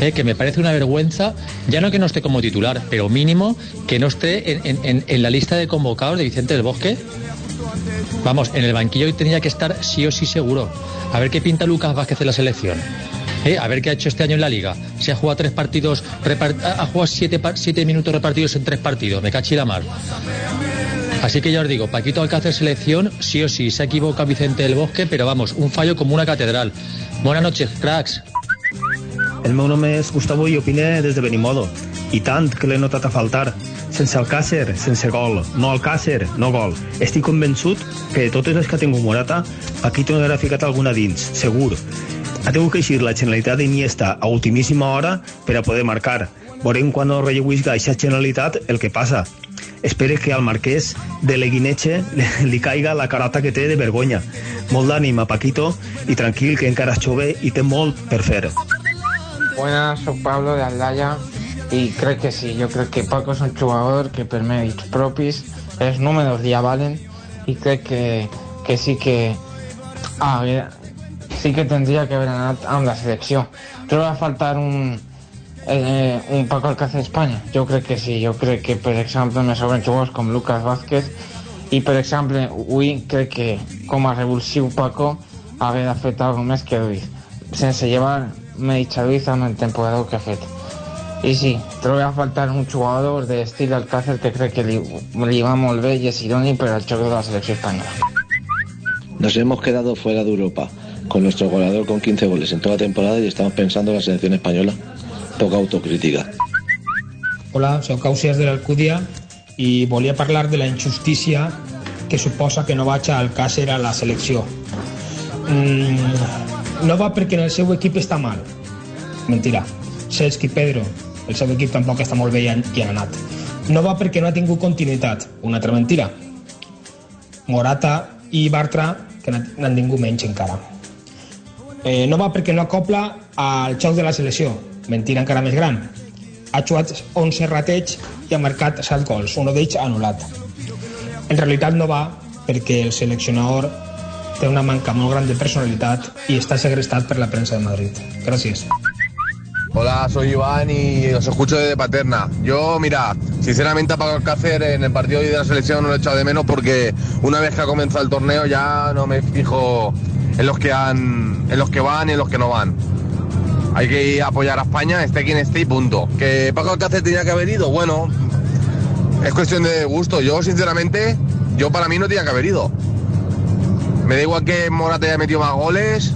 Eh, que me parece una vergüenza, ya no que no esté como titular, pero mínimo que no esté en, en- la lista de convocados de Vicente del Bosque. Vamos, en el banquillo hoy tenía que estar sí o sí seguro. A ver qué pinta Lucas Vázquez en la selección. Eh, a ver qué ha hecho este año en la liga. Si ha jugado tres partidos, ha jugado siete, minutos repartidos en tres partidos. Me cachi la mar. Así que ya os digo, Paquito Alcácer selección, sí o sí, se ha equivocado Vicente del Bosque, pero vamos, un fallo como una catedral. Buenas noches, cracks. El meu nom és Gustavo i opine des de Benimodo. I tant que l'he notat a faltar. Sense el Càcer, sense gol. No el Càcer, no gol. Estic convençut que de totes les que ha tingut Morata, aquí t'haurà ficat alguna dins, segur. Ha tingut que eixir la Generalitat d'Iniesta a ultimíssima hora per a poder marcar. Veurem quan no relleguisca aquesta Generalitat el que passa. Espere que al marquès de l'Eguineche li, caiga la carota que té de vergonya. Molt d'ànim a Paquito i tranquil que encara és jove i té molt per fer. Buenas, soy Pablo de Aldaya y creo que sí, yo creo que Paco es un jugador que per mèrits propis els números li avalen y creo que, que sí que ah, sí que tendría que haber anat amb la selecció. Troba a faltar un, eh, un Paco Alcácer Espanya? Jo crec que sí, jo crec que per exemple me sobren jugadors com Lucas Vázquez. I per exemple avui crec que com a revulsiu Paco hagué de fet alguna més que Luis sense llevar mitja Luis amb el temporada que ha fet i sí, trobo a faltar un jugador de estil Alcácer que crec que li, li va molt bé i és idoni per al xoc de la selecció espanyola Nos hemos quedado fuera de Europa, con nuestro goleador con 15 goles en toda la temporada y estamos pensando en la selección española. Poca autocrítica. Hola, sóc Ausias de l'Alcúdia i volia parlar de la injustícia que suposa que no vaig al Càcer a la selecció. Mm, no va perquè en el seu equip està mal. Mentira. Cesc i Pedro, el seu equip tampoc està molt bé i han, han anat. No va perquè no ha tingut continuïtat. Una altra mentira. Morata i Bartra, que n'ha- n'han tingut menys encara. Eh, no va perquè no acopla al xoc de la selecció. Mentira encara més gran. Ha jugat 11 rateig i ha marcat 7 gols, un d'ells anul·lat. En realitat no va perquè el seleccionador té una manca molt gran de personalitat i està segrestat per la premsa de Madrid. Gràcies. Hola, soy Iván y os escucho desde Paterna. Yo, mira, sinceramente a Paco Alcácer en el partido de la selección no lo he echado de menos porque una vez que ha comenzado el torneo ya no me fijo en los que han, en los que van y en los que no van. Hay que ir a apoyar a España, esté quien esté y punto. Que Paco Alcácer tenía que haber ido, bueno, es cuestión de gusto. Yo, sinceramente, yo para mí no tenía que haber ido. Me da igual que Morata haya metido más goles,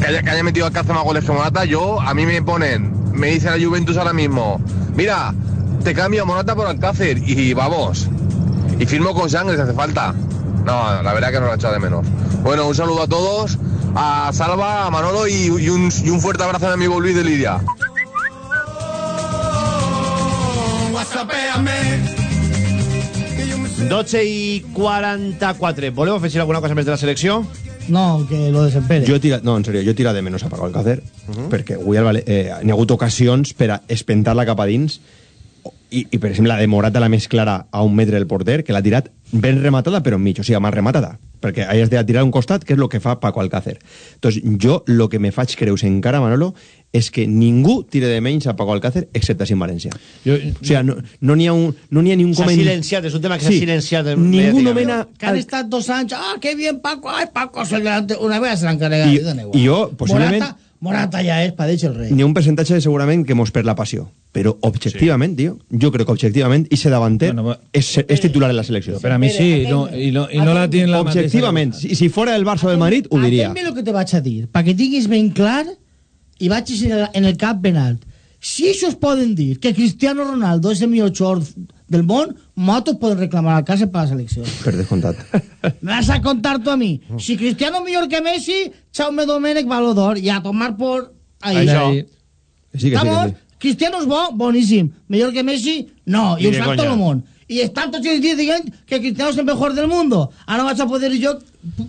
que haya, que haya metido Alcácer más goles que Morata. Yo, a mí me ponen, me dice la Juventus ahora mismo, mira, te cambio a Morata por Alcácer y vamos. Y firmo con sangre si hace falta. No, la verdad que no lo he echado de menos. Bueno, un saludo a todos, a Salva, a Manolo y, y un, y un fuerte abrazo a mi amigo Luis de Lidia. Whatsappéame. 12 i 44. Voleu afegir alguna cosa més de la selecció? No, que lo desempere. Jo he tirat, no, en sèrio, jo he tirat de menys a Paco Alcácer, uh. -huh. perquè avui el, Vale- eh, n'hi ha hagut ocasions per a espentar-la cap a dins i, i per exemple, la de Morata la més clara a un metre del porter, que l'ha tirat ben rematada, però enmig, o sigui, mal rematada, perquè hayas de tirar un costat, que és el que fa Paco Alcácer. Entonces, jo lo que me faig creus encara, Manolo, és que ningú tire de menys a Paco Alcácer, excepte sin València. Jo, o sigui, no n'hi no ha, un, no ha ni un S'ha silenciat, és un tema que s'ha Sí. silenciat. Ningú nomena Que han estat dos anys, ah, qué bien Paco, ay Paco, una vez se l'han carregat. I, i jo, possiblement, Morata, Morata ja és, padeix el rei. n'hi ha un percentatge segurament que mos perd la passió però objectivament, sí. tio, jo crec que objectivament ese davanter bueno, és, és titular en la selecció Per a mi sí, no, i, no, i no la tinc la objectivament, si, si fora el Barça o el Madrid ho diria Atén-me el que te vaig a dir, perquè tinguis ben clar i vagis en el, en el cap ben alt. Si això es poden dir que Cristiano Ronaldo és el millor jugador del món, motos poden reclamar al casa per la selecció. per descomptat Me vas a contar tú a mí. Si Cristiano es mejor que Messi, Chaume Domènech Baló d'Or y a tomar por ahí. Això. Sí, que sí, que Estamos, sí. Cristiano és bo, boníssim. Millor que Messi, no. Ni I ho sap tot el món. I estan tots els dies dient que Cristiano és el mejor del mundo. Ara vaig a poder dir jo,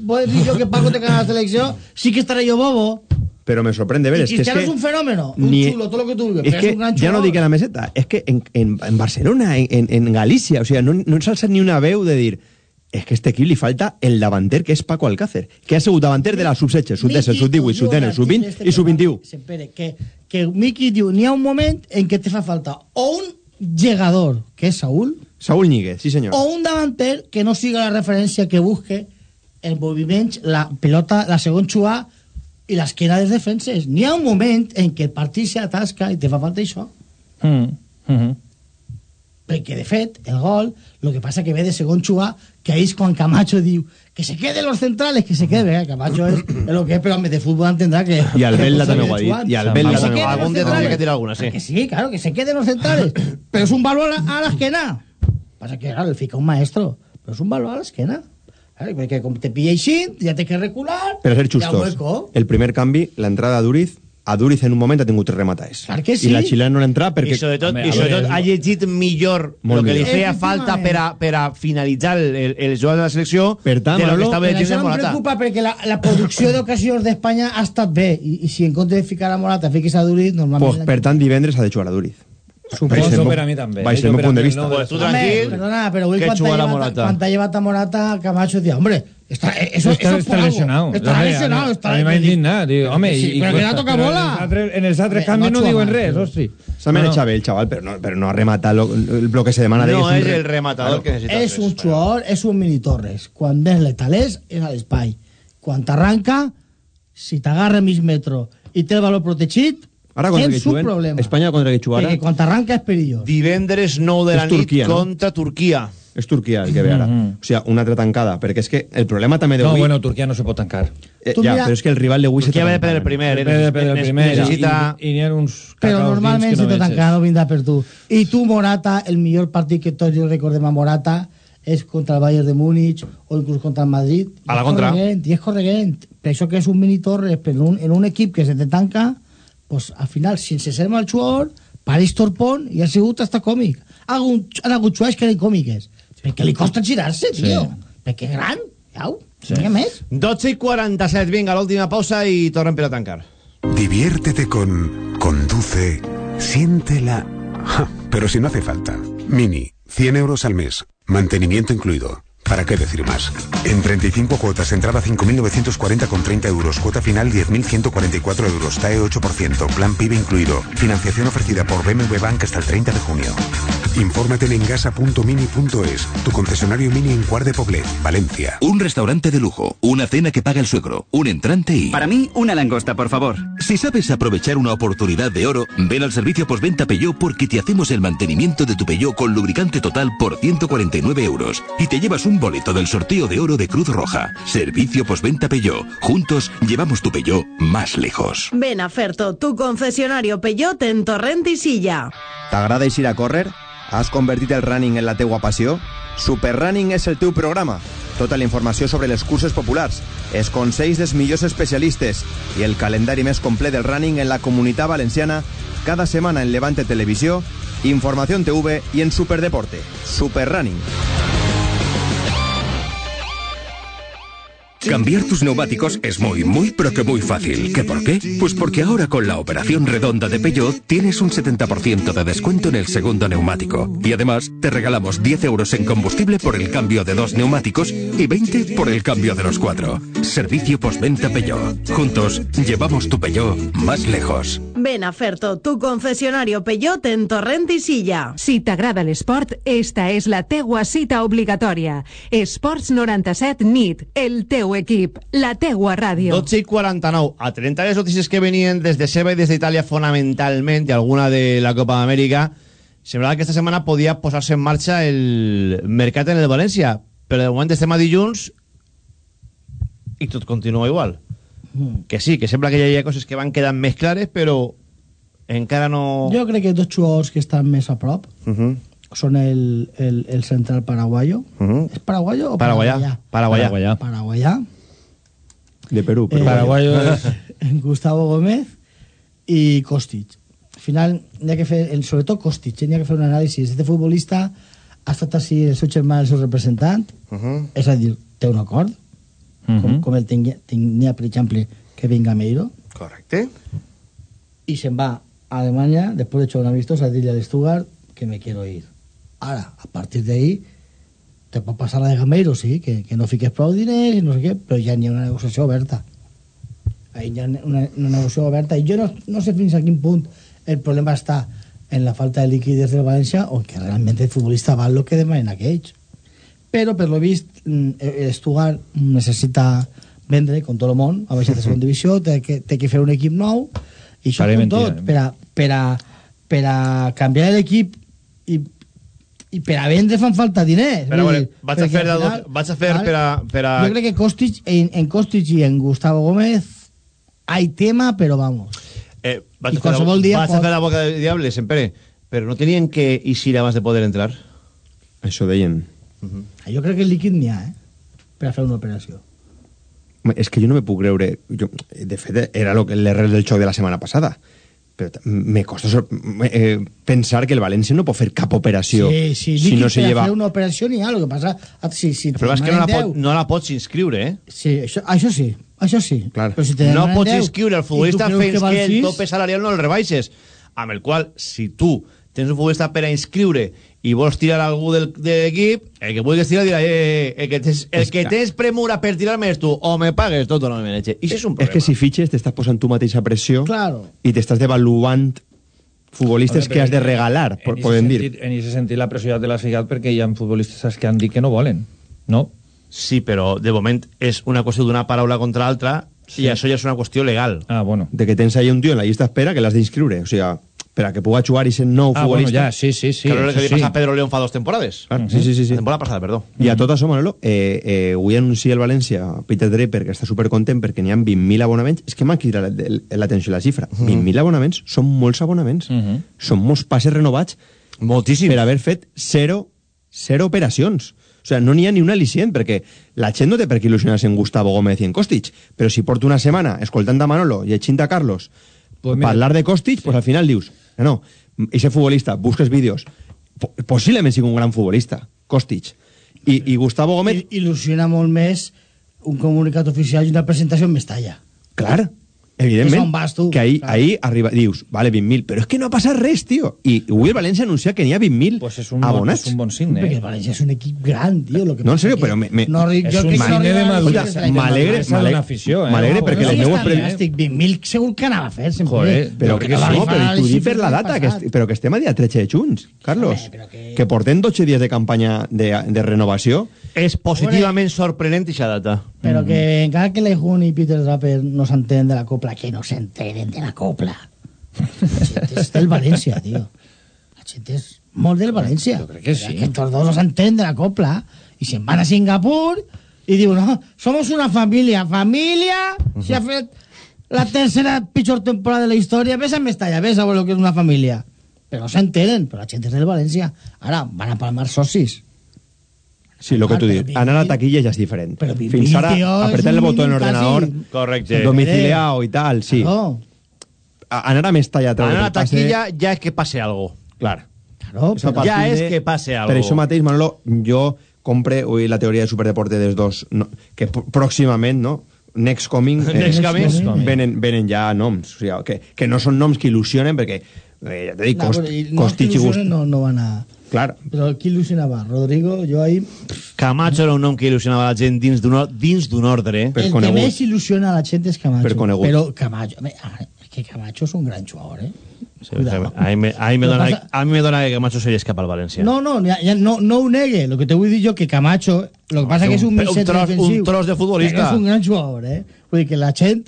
poder dir jo que Paco te gana la selecció, sí que estaré jo bobo. Però me sorprende ver I es que, es que un fenómeno, un ni- xulo, tot lo que tu vulguis, es que és un gran ja no jugador. dic en la meseta és que en, en, en Barcelona en, en, Galícia, o sigui, no, no ens alça ni una veu de dir és que a este equip li falta el davanter que és Paco Alcácer, que ha sigut davanter de la sub-16, sub-17, sub-18, sub-19, sub-20 i sub-21 Espere, que, que Miki diu, n'hi ha un moment en què te fa falta o un llegador, que és Saúl, Saúl Ñíguez, sí senyor o un davanter que no siga la referència que busque el moviment, la pelota, la segon xua i l'esquena dels defenses. N'hi ha un moment en què el partit s'atasca i te fa falta això. Mm, mm -hmm. perquè de fet el gol lo que passa que ve de segon jugar que ahí és quan Camacho diu que se queden los centrales que se quede eh? Camacho és, és lo que és però de fútbol entendrà que I Albella que també ho ha dit, i Albella Que se també ho ha queden dit. tendría que tirar alguna, sí. que sí, claro, que se queden los centrales pero es un valor a, a la esquena pasa que claro, le fica un maestro pero es un valor a la Claro, perquè com te pilla així, ja té que recular Per ser justos, el primer canvi, l'entrada a Duriz, a Duriz en un moment ha tingut tres rematades. Clar que sí. I la xilena no l'ha entrat perquè... I sobretot, Home, i sobretot ha llegit millor Molt el que li feia falta per a, per a finalitzar el, el, el jugador de la selecció Per tant, de lo que Manolo, estava llegint això de no em Morata. preocupa perquè la, la producció d'ocasions d'Espanya ha estat bé i, i si en compte de ficar a Morata fiquis a Duriz normalment... Pues, per tant, divendres ha de jugar a Duriz. Suposo per a mi també. Baix Jo el meu punt de vista. no, Pues tu tranquil, perdona, però avui que quan t'ha llevat, Morata. quan t'ha llevat a Morata, Camacho diu, hombre, está, eso, Està, eso es està por algo. lesionado. Hombre, lesionado. a, Està, a mi m'ha indignat. Diu, home, Sí, i, però que no toca bola. En els altres, canvis no no, diuen res, hosti. S'ha manejat bé el xaval, però no, però no ha rematat lo, el, lo que se demana No d'ell. és un el rematador que necessita. és un jugador, és un mini Torres. Quan ves letalés, és a l'espai. Quan t'arranca, si t'agarra mig metro i té el valor protegit, Ara contra qui un juguen? problema. Espanya contra qui juga ara? Perquè quan t'arranca és perillós. Divendres 9 de la És nit Turquia, no? contra Turquia. És Turquia el que ve ara. Mhm. O sigui, una altra tancada. Perquè és que el problema també No, d'avui... bueno, Turquia no se pot tancar. eh, Tu ja, mira- però és que el rival d'avui se Turquia va de perdre el primer. eh? Depèn de perdre el primer. Necessita... I, i n'hi ha uns Però normalment si que te no tancarà no vindrà per tu. I tu, Morata, el millor partit que tots recordem a Morata és contra el Bayern de Múnich o inclús contra el Madrid. I A la contra. correguent, I és correguent. Per això que és un mini Torres, però en un, en un equip que se te tanca, pues, al final, sense ser mal jugador, pareix torpón i ha sigut hasta còmic. Ha hagut, han hagut jugadors que eren còmiques. Perquè li costa girar-se, tio. Sí. Perquè és gran. Au, sí. no hi ha més. 12 i 47, vinga, l'última pausa i tornem per a tancar. Diviértete con Conduce, siéntela. Ja, pero si no hace falta. Mini, 100 euros al mes. Mantenimiento incluido. ¿Para qué decir más? En 35 cuotas, entrada 5.940 con 30 euros, cuota final 10.144 euros, TAE 8%, plan PIB incluido. Financiación ofrecida por BMW Bank hasta el 30 de junio. Infórmate en engasa.mini.es, tu concesionario Mini en Cuart de Poblet, Valencia. Un restaurante de lujo, una cena que paga el suegro, un entrante y... Para mí, una langosta, por favor. Si sabes aprovechar una oportunidad de oro, ven al servicio postventa Peugeot porque te hacemos el mantenimiento de tu Peugeot con lubricante total por 149 euros y te llevas un boleto del sorteo de oro de Cruz Roja. Servicio postventa Peugeot. Juntos llevamos tu Peugeot más lejos. Ven a Ferto, tu concesionario Peugeot en Torrent i Silla. T'agrada eixir a córrer? Has convertit el running en la teua passió? Superrunning és el teu programa. Tota la informació sobre les curses populars, els consells dels millors especialistes i el calendari més complet del running en la comunitat valenciana cada setmana en Levante Televisió, Informació TV i en Superdeporte. Superrunning. Cambiar tus neumáticos es muy, muy, pero que muy fácil. ¿Qué por qué? Pues porque ahora con la operación redonda de Peugeot tienes un 70% de descuento en el segundo neumático. Y además te regalamos 10 euros en combustible por el cambio de dos neumáticos y 20 por el cambio de los cuatro. Servicio postventa Peugeot. Juntos llevamos tu Peugeot más lejos. Ven a Ferto, tu concesionario Peugeot en Torrent i Silla. Si t'agrada l'esport, esta és la teua cita obligatòria. Esports 97 NIT, el teu equip, la teua ràdio. 12 i 49. A 30 les notícies que venien des de Seba i des d'Itàlia fonamentalment i alguna de la Copa d'Amèrica, semblava que esta setmana podia posar-se en marxa el mercat en el València, però de moment estem a dilluns i tot continua igual. Que sí, que sembla que hi ha coses que van quedant més clares, però encara no... Jo crec que dos jugadors que estan més a prop Uh -huh. Són el, el, el central paraguayo. Uh -huh. ¿Es paraguayo o Paraguayá. Paraguayá. Paraguayá. Paraguayá. De Perú, Eh, Paraguayo es- Gustavo Gómez i Kostic. Al final, que fer, el- sobretot Kostic, eh, n'hi ha que fer un anàlisi. Este futbolista ha estat així el seu germà, el seu representant, Uh -huh. és a dir, té un acord, com, com el tenia, tenia, per exemple, Kevin Gameiro, Correcte. y se va a Alemania después de hecho un amistoso a decirle al Stuttgart que me quiero ir. Ahora, a partir de ahí, te pot passar la de Gameiro, sí, que, que no fiques prou diners i no sé què, però ja n'hi ha una negociació oberta. Ahí hi ha una, una negociació oberta i jo no, no sé fins a quin punt el problema està en la falta de liquidez del València o que realment el futbolista val el que demanen aquells. Però, per lo vist, mm, el Stuttgart necessita vendre con tot el món a baixar de segona divisió, té que, té que fer un equip nou i això com mentida, tot, eh? per a, per a, per a canviar l'equip i i per a vendre fan falta diners. Però, a dir, vaig a fer, final, dos, vaig a fer val, per a... Per a... Jo crec que Kostic, en, en Kostic i en Gustavo Gómez hay tema, però vamos. Eh, vaig I a fer la- qualsevol dia Vaig a pot- fer la boca de diable, sempre. Però no tenien que eixir abans de poder entrar? Això deien. Jo crec que el líquid n'hi ha, eh? Per a fer una operació. És que jo no me puc creure... Jo, de fet, era lo que- l'error del xoc de la setmana passada. Però me costa eh, pensar que el València no pot fer cap operació Sí, sí, si no se lleva... fer una operació n'hi ha, el que passa... ah, Si, si El problema és que no la, pot, no la pots inscriure, eh? Sí, això, això sí, això sí. Clar. Però si te no pots 10, inscriure el futbolista fins val que, el tope salarial no el rebaixes. Amb el qual, si tu tens un futbolista per a inscriure i vols tirar algú del, de l'equip, el que vulguis tirar dirà, eh, eh, el que tens, el És que tens premura per tirar-me és tu, o me pagues tot o no me nexe. I això és un És problema. que si fitxes t'estàs posant tu mateixa pressió Claro. i t'estàs devaluant futbolistes Home, que has de regalar, en podem dir. En aquest sentit, la pressió ja te l'has ficat perquè hi ha futbolistes que han dit que no volen, no? Sí, però de moment és una qüestió d'una paraula contra l'altra sí. i això ja és una qüestió legal. Ah, bueno. De que tens ahí un tio en la llista d'espera que l'has d'inscriure. O sigui, per a que puga jugar i ser nou Ah, bueno, futbolista. ja, sí, sí, sí. que és el que li passa sí. a Pedro León fa dos temporades. Clar, sí, sí, sí, sí. La temporada passada, perdó. I a tot això, Manolo, eh, eh, avui anuncia el València, Peter Draper, que està supercontent perquè n'hi ha 20.000 abonaments. És que m'ha cridat l'atenció la xifra. 20.000 abonaments són molts abonaments. Mhm. Són molts passes renovats Moltíssim. per haver fet zero, zero operacions. O sigui, no n'hi ha ni un al·licient, perquè la gent no té per què il·lusionar-se en Gustavo Gómez i en Kostic, però si porto una setmana escoltant a Manolo i llegint a Carlos Pues mira- parlar de Kostic, pues al final dius, no, no, ese futbolista, busques vídeos, po- possiblement sigui un gran futbolista, Kostic, i, i Gustavo Gómez, Il- Il·lusiona molt més un comunicat oficial i una presentació en Mestalla. clar, evidentment, on vas tu, que ahí, clar. ahí arriba, dius, vale, 20.000, però és que no ha passat res, tio. I avui el València anuncia que n'hi ha 20.000 Pues és un, bon, abonats. és un bon signe. Perquè Eh? el València és un equip gran, tio. Lo que No, en serio, que però me- me- no, arri- És jo un que signe no de maduresa. m'alegre- m'alegre- eh? perquè les meues. Estic 20.000 segur que anava a fer, sempre. Joder, Però Jo que, que no, però i t'ho dic per la data, que, però que estem a dia 13 de juny, Carlos. Però que- Que portem 12 dies de campanya de, de renovació. És positivament sorprenent aquesta data. Pero que encara que Lejun y Peter Draper no se enteren de la copla, que no se enteren de la copla. La gente es del Valencia, tío. La gente es molt del Valencia. Yo creo que sí. Que estos dos no se enteren de la copla y se van a Singapur y digo, no, somos una familia. Familia, se ha fet la tercera pitjor temporada de la història. Ves a Mestalla, ves a veure que és una família. Però no s'entenen, però la gent és del València. Ara van a palmar socis. Sí, lo que tu dius. Però Anar a la 20.000 taquilla ja és diferent. Però Fins ara, 20.000, tio, és apretar un el botó en l'ordenador. Correcte. domiciliado i tal, sí. No, A- Anar a Mestalla a treure Anar a passe- taquilla ja és que passe algo. Clar. claro, però- Ja és que passe algo. Per això mateix, Manolo, jo compre avui la teoria de superdeporte dels dos, no, que pr- pròximament, no? Next coming, eh, Next coming. Venen, venen ja noms, o sigui, que, que no són noms que il·lusionen, perquè, eh, ja t'he dit, No, cost, no, no, no van a... Clar, Però qui il·lusionava? Rodrigo, jo ahí... Camacho era un nom que il·lusionava la gent dins d'un dins d'un ordre. Per el conegut. que més il·lusiona a la gent és Camacho. Per conegut. Però Camacho... ah, És que Camacho és un gran jugador, eh? Sí, a, mi me, a, mi me dona, pasa- a mi me dona que Camacho se li escapa al València. No, no, ja, ja, no, no ho negue. Lo que te vull dir jo que Camacho... Lo que passa un que és un un tros- un tros de futbolista. És un gran jugador, eh? Vull dir que la gent...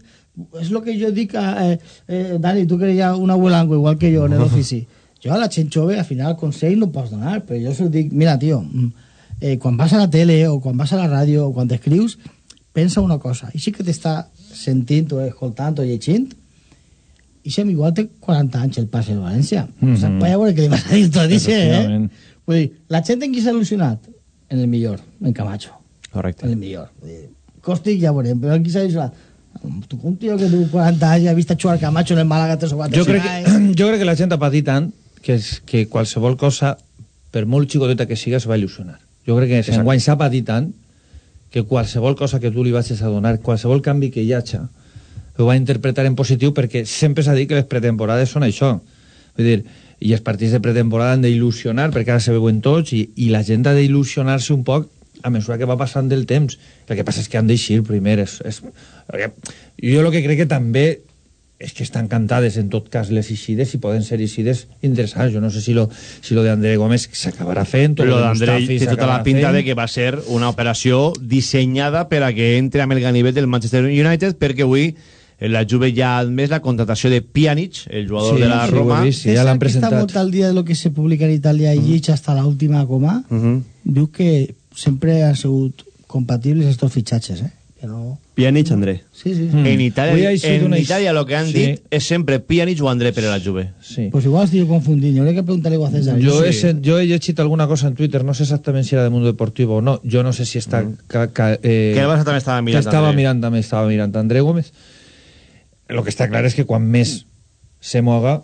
És el que jo dic a... Eh, eh, Dani, tu que ja un abuelango, igual que jo, en l'ofici. Jo a la gent jove, al final, consell no pots donar, però jo se'l dic, mira, tio, mm, eh, quan vas a la tele o quan vas a la ràdio o quan t'escrius, pensa una cosa. I sí que t'està sentint o escoltant o llegint, i si igual té 40 anys el passe de València. Mm. -hmm. O sigui, a veure què li vas a dir tot això, eh? Vull dir, la gent en qui s'ha il·lusionat? En el millor, en Camacho. Correcte. En el millor. Vull dir, Costic ja veurem, però en qui s'ha il·lusionat? Tu, un tio que tu 40 anys ha vist a jugar Camacho en el Màlaga 3 o 4 Jo crec, que, jo crec que la gent ha patit tant que, és, que qualsevol cosa, per molt xicoteta que siga, se va il·lusionar. Jo crec que enguany s'ha patit tant que qualsevol cosa que tu li vagis a donar, qualsevol canvi que hi hagi, ho va interpretar en positiu perquè sempre s'ha dit que les pretemporades són això. Vull dir, i els partits de pretemporada han d'il·lusionar perquè ara se veuen tots i, i la gent ha d'il·lusionar-se un poc a mesura que va passant del temps. El que passa és que han d'eixir primer. És, és, jo el que crec que també és que estan cantades en tot cas les eixides i poden ser eixides interessants. Jo no sé si lo, si lo de André Gómez s'acabarà fent o Lo de d'André té tota la pinta fent. de que va ser una operació dissenyada per a que entre amb el ganivet del Manchester United perquè avui En la Juve ja ha admès la contratació de Pjanic, el jugador Sí, de la sí, Roma. vist, sí, ja l'han que Està presentat. molt al dia de lo que se publica en Itàlia i Llits hasta la última coma. Mhm. Diu que sempre han sigut compatibles estos fitxatges, eh? Que no... Pjanic, André. Sí, sí. Mm. En Avui Itàlia, sigut en una- Itàlia lo que han Sí. dit és sempre Pjanic o André per a la Juve. Sí. Pues igual estic confundint. Jo crec que preguntar-li a César. Jo, he, Sí. sent- jo he llegit alguna cosa en Twitter, no sé exactament si era de Mundo Deportivo o no, jo no sé si està... Ca, ca, eh, Que el Barça també estava mirant Que estava André. mirant, també estava mirant André Gómez. Lo que està clar és que quan més se moga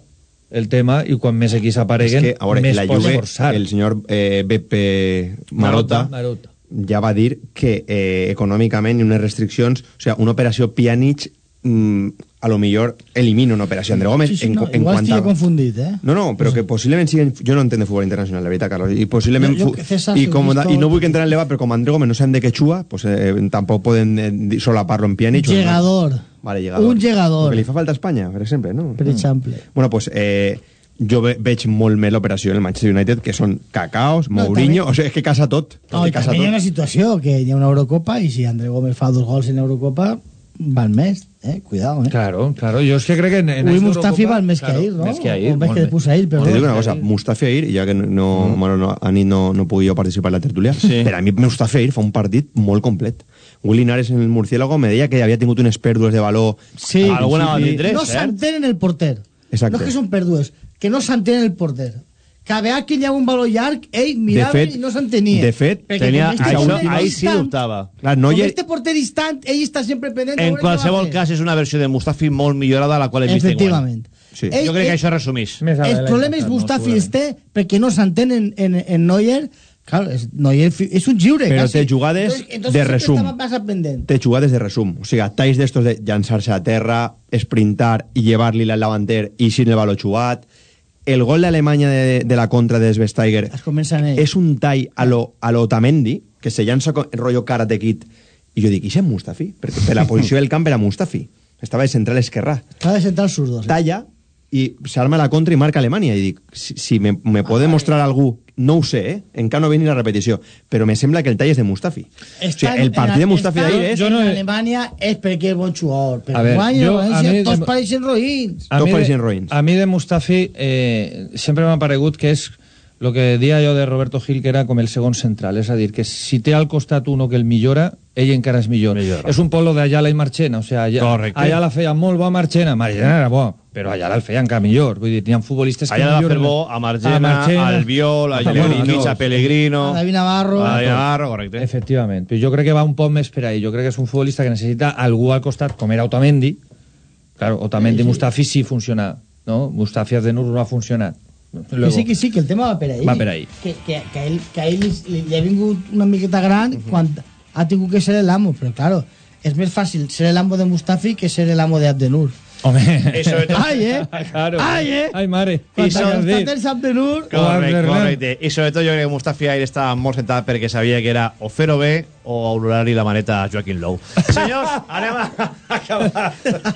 el tema i quan més equips apareguen, És que, a veure, més la pot Juve, forçar. el senyor eh, Beppe Marota, Marota. Ja va dir que eh, econòmicament ha unes restriccions, o sigui, una operació Pjanic mm, a lo millor elimina una operació André Gómez Sí, sí, en, no, en igual quant a... confundit, eh? No, no, però que possiblement siguen... Jo no entenc de futbol internacional, la veritat, Carlos. I possiblement... Jo- jo César, I, com, visto- I no vull que entrar en l'Eva, però com André Gómez no sabem de què xua, pues, eh, tampoc poden eh, solaparlo en Pjanic. o no. Llegador. Vale, llegador. Un llegador. Que li fa falta a Espanya, per exemple, no? Per exemple. Bueno, pues eh, jo ve, veig molt més l'operació en el Manchester United, que són Cacaos, No, Mourinho... també- o sigui, és que casa tot. No, que casa també hi ha tot. una situació, que hi ha una Eurocopa i si André Gómez fa dos gols en Eurocopa, val més, eh? Cuidado, eh? Claro, claro, jo és que crec que... En, en esta Mustafi Eurocopa- val més que claro, ahir, no? Més que ahir, O més que de més. Pusail, però... Te dic una cosa, Mustafi Air, ja que no, Mm. bueno, no, a nit no, no pugui jo participar en la tertúlia, Sí. per a mi Mustafi Air fa un partit molt complet. Willy Nares en el Murciélago me deia que havia tingut unes pèrdues de valor. Sí, Alguna va tindre, no cert? s'entén en el porter. Exacte. No és que són pèrdues, que no s'entén en el porter. Cada vegada que hi ha un valor llarg, ell mirava fet- i no s'entenia. de fet, Perquè Tenia, com este això, ahí sí dubtava. Clar, Com Neuer, este porter distant, ell està sempre pendent de En qualsevol cas és una versió de Mustafi molt millorada, la qual vist Efectivament. Sí. Ell- Jo crec que ell- això resumís. El problema és Mustafi no, els té perquè no s'entén en, en, en Neuer. Claro, és, Neuer és un lliure. Però quasi. té jugades entonces, entonces de resum. té jugades de resum. O sigui, talls d'estos de llançar-se a terra, sprintar i llevar-li al davanter i sin el valor jugat. El gol d'Alemanya de, de la contra de Svesteiger és un tall a lo, a lo Otamendi, que se llança con, rotllo Karate Kid. I jo dic, i és Mustafi? Perquè per la posició del camp era Mustafi. Estava de central esquerrà. Cada de sentar els zurdos. Talla i s'arma la contra i marca Alemanya. I dic, si, si me, me pot demostrar algú, no ho sé, eh? encara no ve ni la repetició, però me sembla que el tall és de Mustafi. o sigui, el partit de Mustafi d'ahir és... en Alemanya és perquè és bon jugador. Però A ver, Alemanya, jo- a València, mi- tots pareixen roïns. A Tots pareixen de, roïns. a mi de Mustafi eh, sempre m'ha paregut que és el que dia jo de Roberto Gil que era com el segon central, és a dir, que si té al costat uno que el millora, ell encara és millor. Millora. És un polo d'Ayala i Marchena, o sigui, allà, Correcte. Ayala feia molt bo a Marchena, Marchena era bo, però Ayala el feia encara millor. Vull dir, n'hi ha futbolistes que Allà va fer milloren- bo a Margena, a Viol, a Pellegrino. a Pellegrino, A David Navarro. a David Navarro, correcte. Efectivament, però jo crec que va un poc més per ahí. Jo crec que és un futbolista que necessita algú al costat, com era Otamendi. Claro, Otamendi i Mustafi sí funciona, no? Mustafi Adenur no ha funcionat. Que Luego, sí, que sí, que el tema va per ahí. Va per ahí. Que, que, que, a ell, que a ell li, li ha vingut una miqueta gran quan ha tingut que ser l'amo, però claro, és més fàcil ser l'amo de Mustafi que ser l'amo de Sobretot... Ai, eh? claro. Ai, eh? Ai, mare. I costat el Abdenur... O Correcte, correcte. I sobretot jo crec que Mustafi Aire estava molt sentat perquè sabia que era o fer-ho bé o olorar-li la maneta a Joaquim Lou. Senyors, anem a acabar.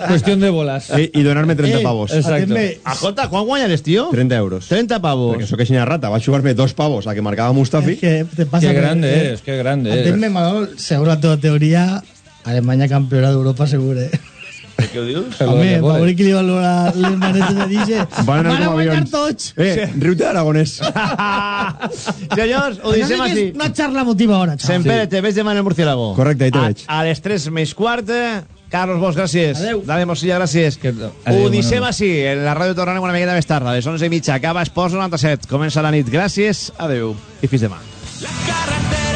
Cuestión de bolas. I, i donar-me 30 Eh, pavos. Exacto. Escolta, quan guanyes, tio? 30 euros. 30 pavos. Perquè sóc aixina rata. Vaig jugar-me dos pavos a que marcava Mustafi. és que te passa Qué que- grande eh, eres, qué grande eres. Atendme, Manol, según la teva teoria, Alemanya campiona d'Europa segur, eh? Què ho dius? Home, boles. veure qui li va valorar les manetes de dice Van anar a com guanyar avions. tots. Eh, riu-te d'Aragonès. Senyors, ho deixem que així. una xarra emotiva ara, xaval. Sempre te veig demà en el Murciélago. Correcte, ahí te a, veig. A les 3 més quart, eh, Carlos Bosch, gràcies. Adeu. Dani Mosilla, gràcies. Que- Ho Adeu, deixem bueno. així. En la ràdio tornarem una miqueta més tard. A les 11 i mitja acaba Esports 97. Comença la nit. Gràcies, adeu i fins demà. La carretera